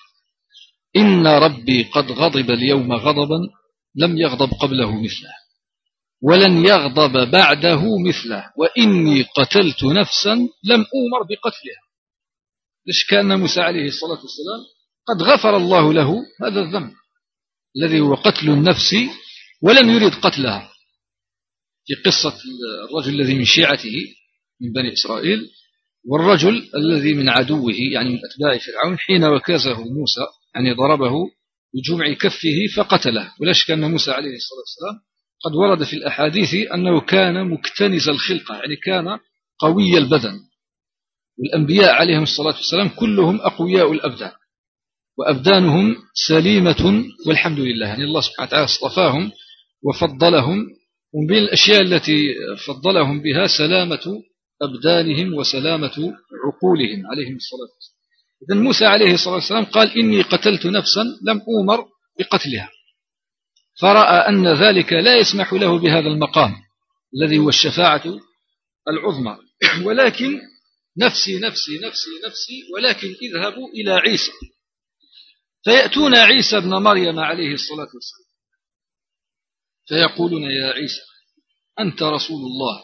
إن ربي قد غضب اليوم غضبا لم يغضب قبله مثله. ولن يغضب بعده مثله. وإني قتلت نفسا لم أومر بقتلها. ليش كأن موسى عليه الصلاة والسلام قد غفر الله له هذا الذنب الذي هو قتل النفس ولم يريد قتلها. في قصة الرجل الذي من شيعته من بني إسرائيل والرجل الذي من عدوه يعني من أتباع فرعون حين وكزه موسى يعني ضربه بجمع كفه فقتله. ولا شك أن موسى عليه الصلاة والسلام قد ورد في الأحاديث أنه كان مكتنز الخلقة يعني كان قوي البدن. والأنبياء عليهم الصلاة والسلام كلهم أقوياء الأبدان. وأبدانهم سليمة والحمد لله. يعني الله سبحانه وتعالى اصطفاهم وفضلهم. ومن بين الأشياء التي فضلهم بها سلامة أبدانهم وسلامة عقولهم عليهم الصلاة والسلام. إذن موسى عليه الصلاة والسلام قال إني قتلت نفسا لم أومر بقتلها. فرأى أن ذلك لا يسمح له بهذا المقام الذي هو الشفاعة العظمى. ولكن نفسي نفسي نفسي نفسي ولكن اذهبوا إلى عيسى. فيأتون عيسى ابن مريم عليه الصلاة والسلام. فيقولون يا عيسى أنت رسول الله.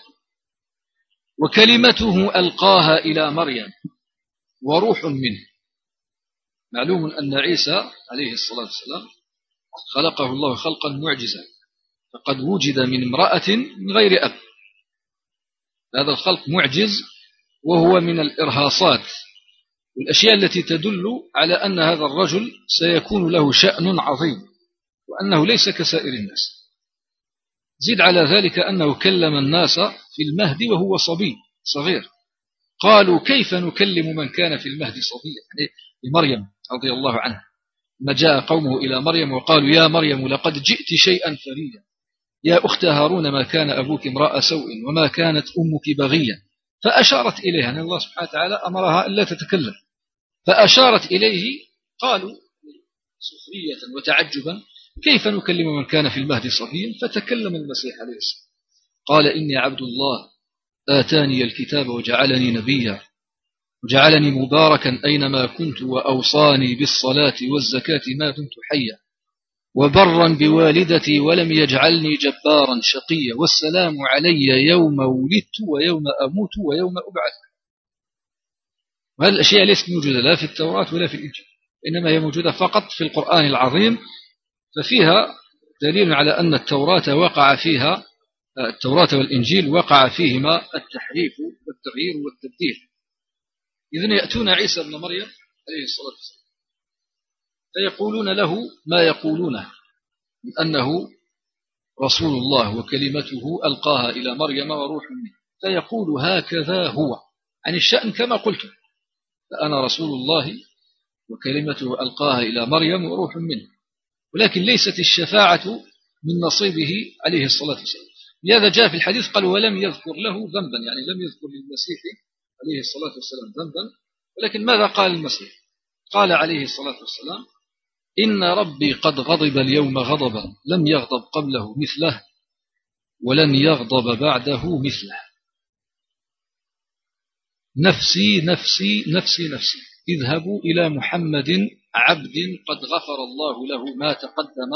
وكلمته ألقاها إلى مريم وروح منه. معلوم أن عيسى عليه الصلاة والسلام خلقه الله خلقا معجزا. فقد وجد من امرأة من غير أب. هذا الخلق معجز وهو من الإرهاصات. والأشياء التي تدل على أن هذا الرجل سيكون له شأن عظيم وأنه ليس كسائر الناس. زد على ذلك أنه كلم الناس في المهد وهو صبي صغير. قالوا كيف نكلم من كان في المهد صبيا؟ يعني لمريم رضي الله عنها. ما جاء قومه إلى مريم وقالوا يا مريم لقد جئت شيئا فريا. يا أخت هارون ما كان أبوك امرأ سوء وما كانت أمك بغيا. فأشارت إليها أن الله سبحانه وتعالى أمرها ألا تتكلم. فأشارت إليه قالوا سخرية وتعجبا كيف نكلم من كان في المهد صبيا فتكلم المسيح عليه السلام. قال إني عبد الله آتاني الكتاب وجعلني نبيا. وجعلني مباركا أينما كنت وأوصاني بالصلاة والزكاة ما دمت حيا. وبرا بوالدتي ولم يجعلني جبارا شقيا. والسلام علي يوم ولدت ويوم أموت ويوم أبعث. وهذه الأشياء ليست موجودة لا في التوراة ولا في الإنجيل إنما هي موجودة فقط في القرآن العظيم. ففيها دليل على أن التوراة وقع فيها التوراة والإنجيل وقع فيهما التحريف والتغيير والتبديل. إذن يأتون عيسى بن مريم عليه الصلاة والسلام. فيقولون له ما يقولونه من أنه رسول الله وكلمته ألقاها إلى مريم وروح منه. فيقول هكذا هو. عن الشأن كما قلت. فأنا رسول الله وكلمته ألقاها إلى مريم وروح منه. ولكن ليست الشفاعة من نصيبه عليه الصلاة والسلام. لهذا جاء في الحديث قال ولم يذكر له ذنبا يعني لم يذكر للمسيح عليه الصلاة والسلام ذنبا ولكن ماذا قال المسيح؟ قال عليه الصلاة والسلام إن ربي قد غضب اليوم غضبا لم يغضب قبله مثله ولن يغضب بعده مثله. نفسي نفسي نفسي نفسي اذهبوا إلى محمد عبد قد غفر الله له ما تقدم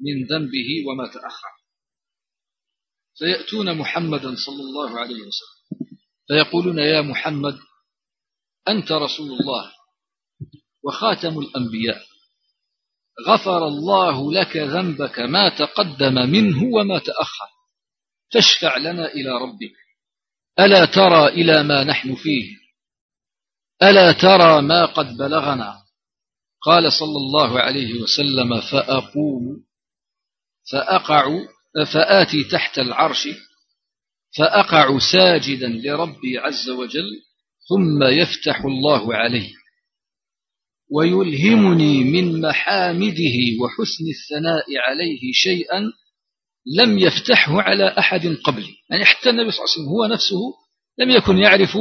من ذنبه وما تأخر. فيأتون محمدا صلى الله عليه وسلم. فيقولون يا محمد أنت رسول الله وخاتم الأنبياء. غفر الله لك ذنبك ما تقدم منه وما تأخر. فاشفع لنا إلى ربك. ألا ترى إلى ما نحن فيه؟ ألا ترى ما قد بلغنا؟ قال صلى الله عليه وسلم فأقوم فأقع فآتي تحت العرش فأقع ساجدا لربي عز وجل ثم يفتح الله علي ويلهمني من محامده وحسن الثناء عليه شيئا لم يفتحه على أحد قبلي. يعني حتى النبي صلى الله عليه وسلم هو نفسه لم يكن يعرف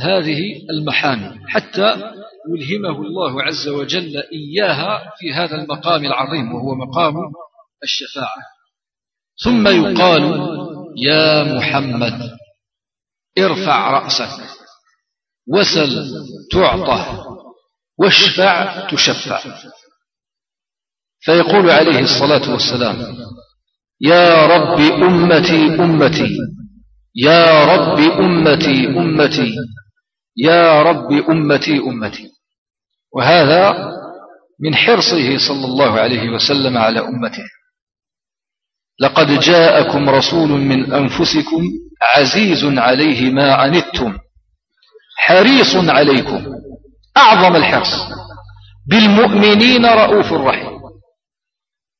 هذه المحامد حتى يلهمه الله عز وجل إياها في هذا المقام العظيم وهو مقام الشفاعة. ثم يقال يا محمد ارفع رأسك وسل تعطى واشفع تشفع. فيقول عليه الصلاة والسلام يا رب أمتي أمتي يا رب أمتي أمتي يا رب أمتي أمتي. وهذا من حرصه صلى الله عليه وسلم على أمته. لقد جاءكم رسول من أنفسكم عزيز عليه ما عنتم حريص عليكم أعظم الحرص بالمؤمنين رؤوف رحيم.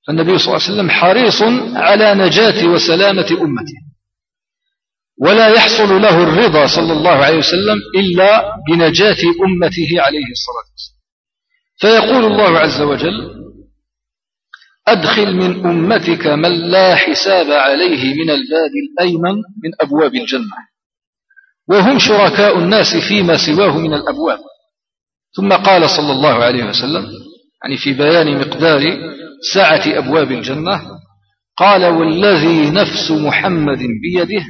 فالنبي صلى الله عليه وسلم حريص على نجاة وسلامة أمته ولا يحصل له الرضا صلى الله عليه وسلم إلا بنجاة أمته عليه الصلاة والسلام. فيقول الله عز وجل أدخل من أمتك من لا حساب عليه من الباب الأيمن من أبواب الجنة. وهم شركاء الناس فيما سواه من الأبواب. ثم قال صلى الله عليه وسلم يعني في بيان مقدار سعة أبواب الجنة قال والذي نفس محمد بيده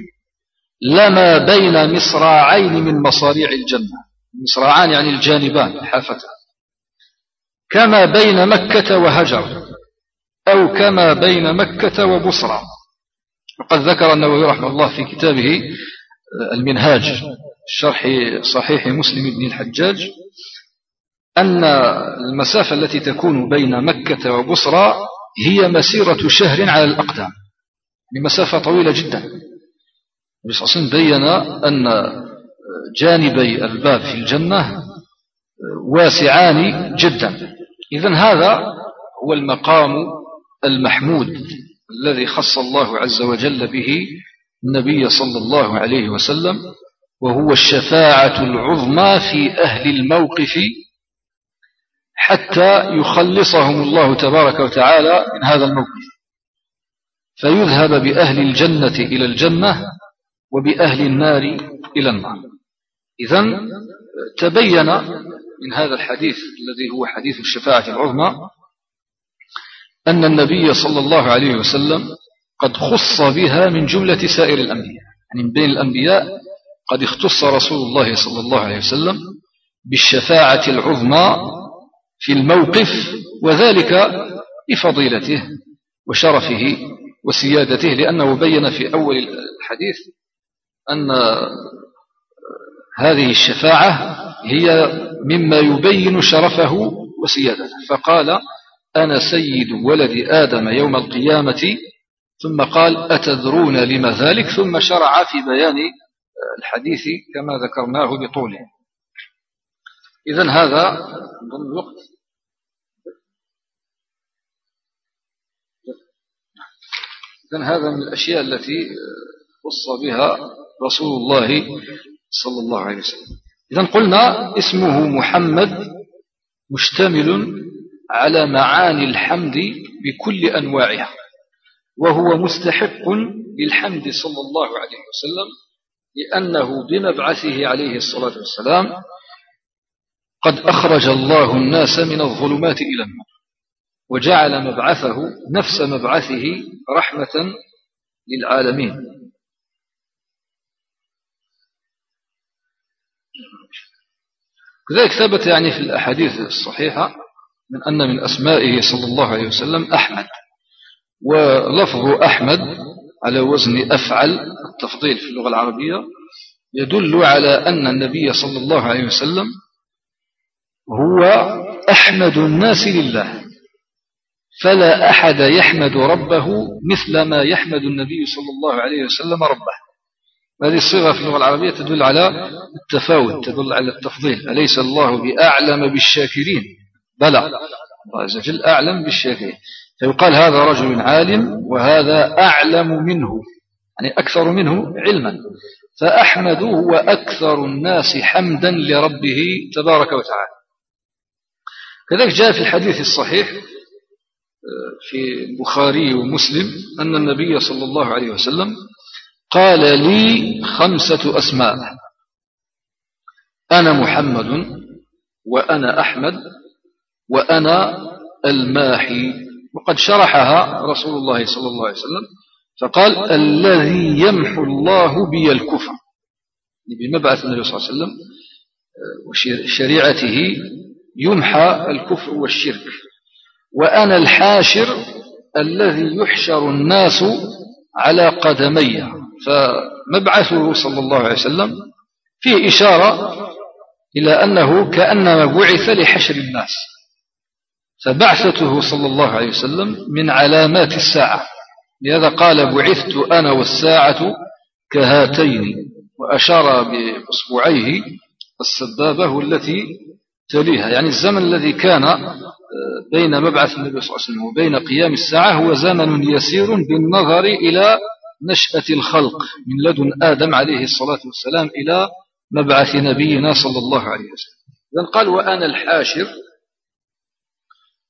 لما بين مصراعين من مصاريع الجنة. مصراعان يعني الجانبان حافة كما بين مكة وهجر. أو كما بين مكة وبصرى. وقد ذكر النووي رحمه الله في كتابه المنهاج شرح صحيح مسلم بن الحجاج أن المسافة التي تكون بين مكة وبصرى هي مسيرة شهر على الأقدام لمسافة يعني طويلة جدا. النبي صلى الله عليه وسلم بين أن جانبي الباب في الجنة واسعان جدا. إذا هذا هو المقام المحمود الذي خص الله عز وجل به النبي صلى الله عليه وسلم وهو الشفاعة العظمى في أهل الموقف حتى يخلصهم الله تبارك وتعالى من هذا الموقف. فيذهب بأهل الجنة إلى الجنة وبأهل النار إلى النار. إذا تبين من هذا الحديث الذي هو حديث الشفاعة العظمى أن النبي صلى الله عليه وسلم قد خص بها من جملة سائر الأنبياء. يعني من بين الأنبياء قد اختص رسول الله صلى الله عليه وسلم بالشفاعة العظمى في الموقف وذلك لفضيلته وشرفه وسيادته لأنه بين في أول الحديث أن هذه الشفاعة هي مما يبين شرفه وسيادته. فقال أنا سيد ولد آدم يوم القيامة؟ ثم قال أتدرون لما ذلك؟ ثم شرع في بيان الحديث كما ذكرناه بطوله. إذا هذا ضمن الوقت. إذا هذا من الأشياء التي وصى بها رسول الله صلى الله عليه وسلم. إذا قلنا اسمه محمد مشتمل على معاني الحمد بكل أنواعها وهو مستحق للحمد صلى الله عليه وسلم لأنه بمبعثه عليه الصلاة والسلام قد أخرج الله الناس من الظلمات إلى النور وجعل مبعثه نفس مبعثه رحمة للعالمين. كذلك ثبت يعني في الأحاديث الصحيحة من أن من أسمائه صلى الله عليه وسلم أحمد. ولفظ أحمد على وزن أفعل التفضيل في اللغة العربية يدل على أن النبي صلى الله عليه وسلم هو أحمد الناس لله. فلا أحد يحمد ربه مثل ما يحمد النبي صلى الله عليه وسلم ربه. هذه الصيغة في اللغة العربية تدل على التفاوت تدل على التفضيل. أليس الله بأعلم بالشاكرين؟ بلى. الله عز وجل أعلم بالشاكرين فيقال هذا رجل عالم وهذا أعلم منه يعني أكثر منه علما. فأحمد هو أكثر الناس حمدا لربه تبارك وتعالى. كذلك جاء في الحديث الصحيح في البخاري ومسلم أن النبي صلى الله عليه وسلم قال لي خمسة أسماء. أنا محمد وأنا أحمد وأنا الماحي. وقد شرحها رسول الله صلى الله عليه وسلم فقال الذي يمحو الله بي الكفر. بمبعث النبي صلى الله عليه وسلم وشريعته يمحى الكفر والشرك. وأنا الحاشر الذي يحشر الناس على قدمي. فمبعثه صلى الله عليه وسلم فيه إشارة إلى أنه كأنما بعث لحشر الناس. فبعثته صلى الله عليه وسلم من علامات الساعة. لهذا قال بعثت أنا والساعة كهاتين وأشار بأصبعيه السبابة التي تليها. يعني الزمن الذي كان آه، بين مبعث النبي صلى الله عليه وسلم وبين قيام الساعة هو زمن يسير بالنظر إلى نشأة الخلق من لدن آدم عليه الصلاة والسلام إلى مبعث نبينا صلى الله عليه وسلم. إذن قال وأنا الحاشر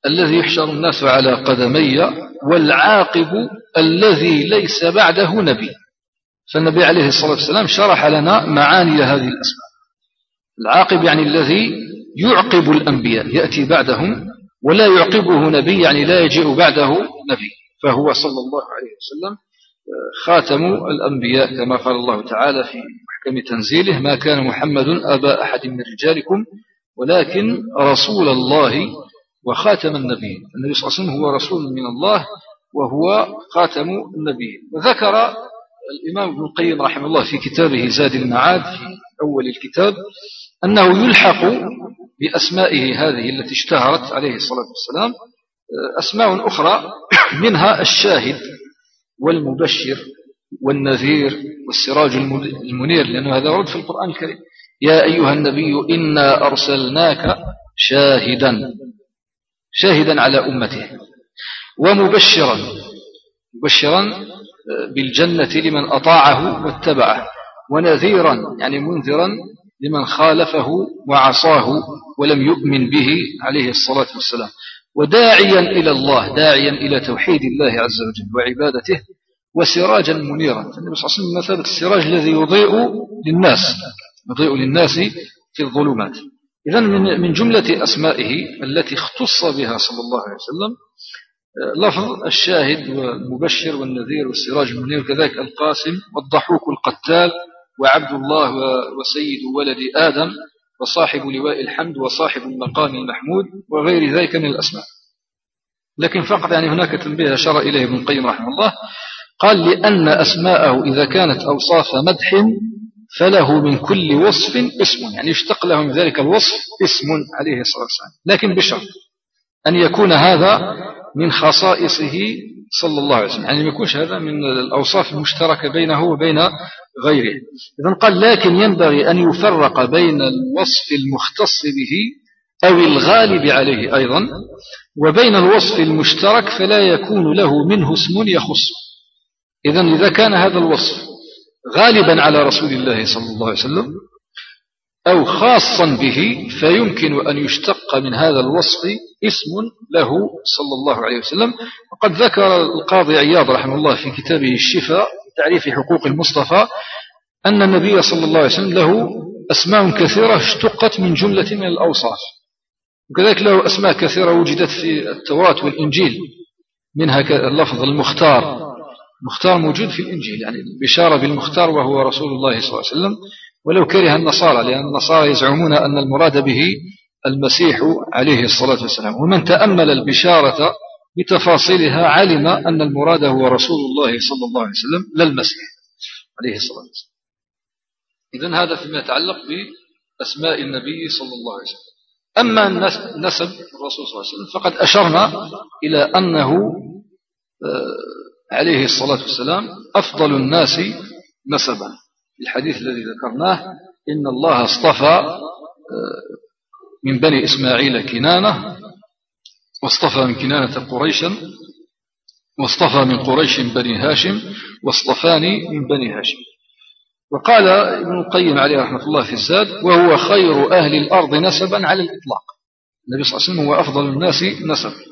الذي يحشر الناس على قدمي والعاقب الذي ليس بعده نبي. فالنبي عليه الصلاة والسلام شرح لنا معاني هذه الأسماء. العاقب يعني الذي يعقب الأنبياء يأتي بعدهم ولا يعقبه نبي يعني لا يجيء بعده نبي. فهو صلى الله عليه وسلم خاتم الأنبياء كما قال الله تعالى في محكم تنزيله ما كان محمد أبا أحد من رجالكم ولكن رسول الله وخاتم النبي. النبي صلى الله عليه وسلم هو رسول من الله وهو خاتم النبي. وذكر الإمام ابن القيم رحمه الله في كتابه زاد المعاد في أول الكتاب أنه يلحق بأسمائه هذه التي اشتهرت عليه الصلاة والسلام أسماء أخرى منها الشاهد والمبشر والنذير والسراج المنير لأنه هذا ورد في القرآن الكريم. يا أيها النبي إنا أرسلناك شاهدا. شاهدا على أمته. ومبشرا مبشرا بالجنة لمن أطاعه واتبعه ونذيرا يعني منذرا لمن خالفه وعصاه ولم يؤمن به عليه الصلاة والسلام. وداعيا إلى الله داعيا إلى توحيد الله عز وجل وعبادته وسراجا منيرا. النبي صلى الله عليه وسلم مثابة السراج الذي يضيء للناس يضيء للناس في الظلمات. إذا من جملة أسمائه التي اختص بها صلى الله عليه وسلم لفظ الشاهد والمبشر والنذير والسراج المنير كذلك القاسم والضحوك القتال وعبد الله وسيد ولد آدم وصاحب لواء الحمد وصاحب المقام المحمود وغير ذلك من الأسماء. لكن فقط يعني هناك تنبيه أشار إليه ابن القيم رحمه الله قال لأن أسماءه إذا كانت أوصاف مدح فله من كل وصف اسم. يعني يشتق له من ذلك الوصف اسم عليه الصلاة والسلام. لكن بشرط أن يكون هذا من خصائصه صلى الله عليه وسلم. يعني ما يكونش هذا من الأوصاف المشتركة بينه وبين غيره. إذا قال لكن ينبغي أن يفرق بين الوصف المختص به أو الغالب عليه أيضا وبين الوصف المشترك فلا يكون له منه اسم يخص. إذا إذا كان هذا الوصف غالبا على رسول الله صلى الله عليه وسلم أو خاصا به فيمكن أن يشتق من هذا الوصف اسم له صلى الله عليه وسلم. وقد ذكر القاضي عياض رحمه الله في كتابه الشفاء تعريف حقوق المصطفى أن النبي صلى الله عليه وسلم له أسماء كثيرة اشتقت من جملة من الأوصاف. وكذلك له أسماء كثيرة وجدت في التوراة والإنجيل منها اللفظ المختار. مختار موجود في الإنجيل يعني البشارة بالمختار وهو رسول الله صلى الله عليه وسلم. ولو كره النصارى لأن النصارى يزعمون أن المراد به المسيح عليه الصلاة والسلام. ومن تأمل البشارة بتفاصيلها علم أن المراد هو رسول الله صلى الله عليه وسلم لا المسيح عليه الصلاة والسلام. إذن هذا فيما يتعلق بأسماء النبي صلى الله عليه وسلم. أما نسب الرسول صلى الله عليه وسلم فقد أشرنا إلى أنه آه، عليه الصلاة والسلام أفضل الناس نسبا. الحديث الذي ذكرناه إن الله اصطفى آه، من بني إسماعيل كنانة واصطفى من كنانة قريشا واصطفى من قريش بني هاشم واصطفاني من بني هاشم. وقال ابن القيم عليه رحمة الله في الزاد وهو خير أهل الأرض نسبا على الإطلاق. النبي صلى الله عليه وسلم هو أفضل الناس نسبا.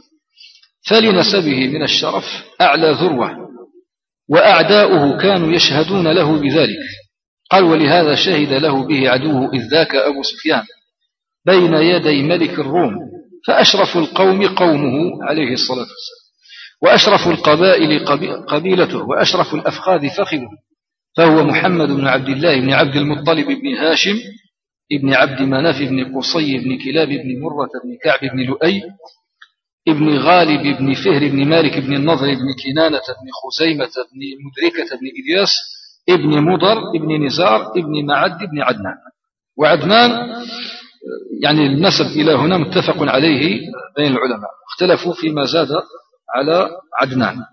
فلنسبه من الشرف أعلى ذروة وأعداؤه كانوا يشهدون له بذلك. قال ولهذا شهد له به عدوه إذ ذاك أبو سفيان بين يدي ملك الروم فأشرف القوم قومه عليه الصلاة والسلام وأشرف القبائل قبيلته وأشرف الأفخاذ فخذه فهو محمد بن عبد الله بن عبد المطلب بن هاشم ابن عبد مناف بن قصي بن كلاب بن مرة بن كعب بن لؤي ابن غالب بن فهر بن مالك بن النضر بن كنانة بن خزيمة بن مدركة بن إلياس ابن مضر ابن نزار ابن معد بن عدنان. وعدنان يعني النسب إلى هنا متفق عليه بين العلماء. اختلفوا فيما زاد على عدنان.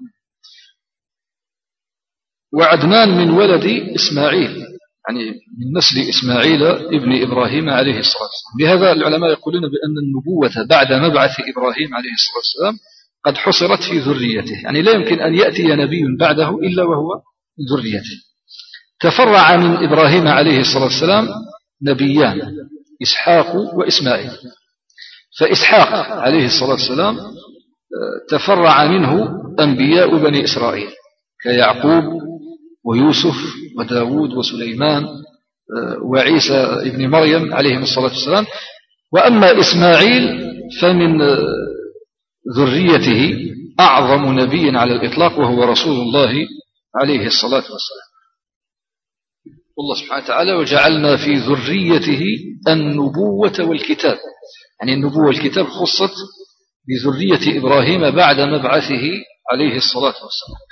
وعدنان من ولد إسماعيل. يعني من نسل إسماعيل ابن إبراهيم عليه الصلاة والسلام. بهذا العلماء يقولون بأن النبوة بعد مبعث إبراهيم عليه الصلاة والسلام قد حصرت في ذريته. يعني لا يمكن أن يأتي نبي بعده إلا وهو ذريته. تفرع من إبراهيم عليه الصلاة والسلام نبيان إسحاق وإسماعيل. فإسحاق عليه الصلاة والسلام آه، تفرع منه أنبياء بني إسرائيل كيعقوب ويوسف وداود وسليمان آه، وعيسى ابن مريم عليهم الصلاة والسلام. وأما إسماعيل فمن آه، ذريته أعظم نبي على الإطلاق وهو رسول الله عليه الصلاة والسلام. والله سبحانه وتعالى وجعلنا في ذريته النبوة والكتاب. يعني النبوة والكتاب خصت بذرية إبراهيم بعد مبعثه عليه الصلاة والسلام.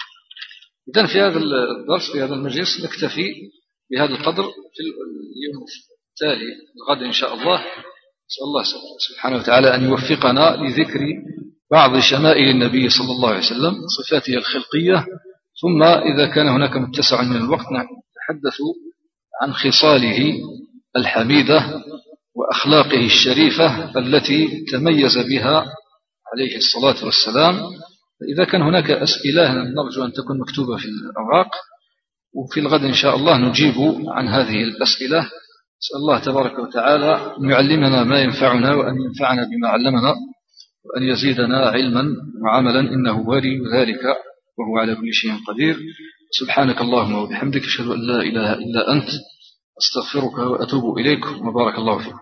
إذن في هذا الدرس في هذا المجلس نكتفي بهذا القدر في اليوم التالي الغد إن شاء الله. نسأل الله سبحانه وتعالى أن يوفقنا لذكر بعض شمائل النبي صلى الله عليه وسلم صفاته الخلقية. ثم إذا كان هناك متسع من الوقت نتحدث عن خصاله الحميدة وأخلاقه الشريفة التي تميز بها عليه الصلاة والسلام. إذا كان هناك أسئلة نرجو أن تكون مكتوبة في الأوراق. وفي الغد إن شاء الله نجيب عن هذه الأسئلة. نسأل الله تبارك وتعالى أن يعلمنا ما ينفعنا وأن ينفعنا بما علمنا وأن يزيدنا علما وعملا إنه ولي ذلك وهو على كل شيء قدير. سبحانك اللهم وبحمدك أشهد أن لا إله إلا أنت. أستغفرك وأتوب إليك. وبارك الله فيك.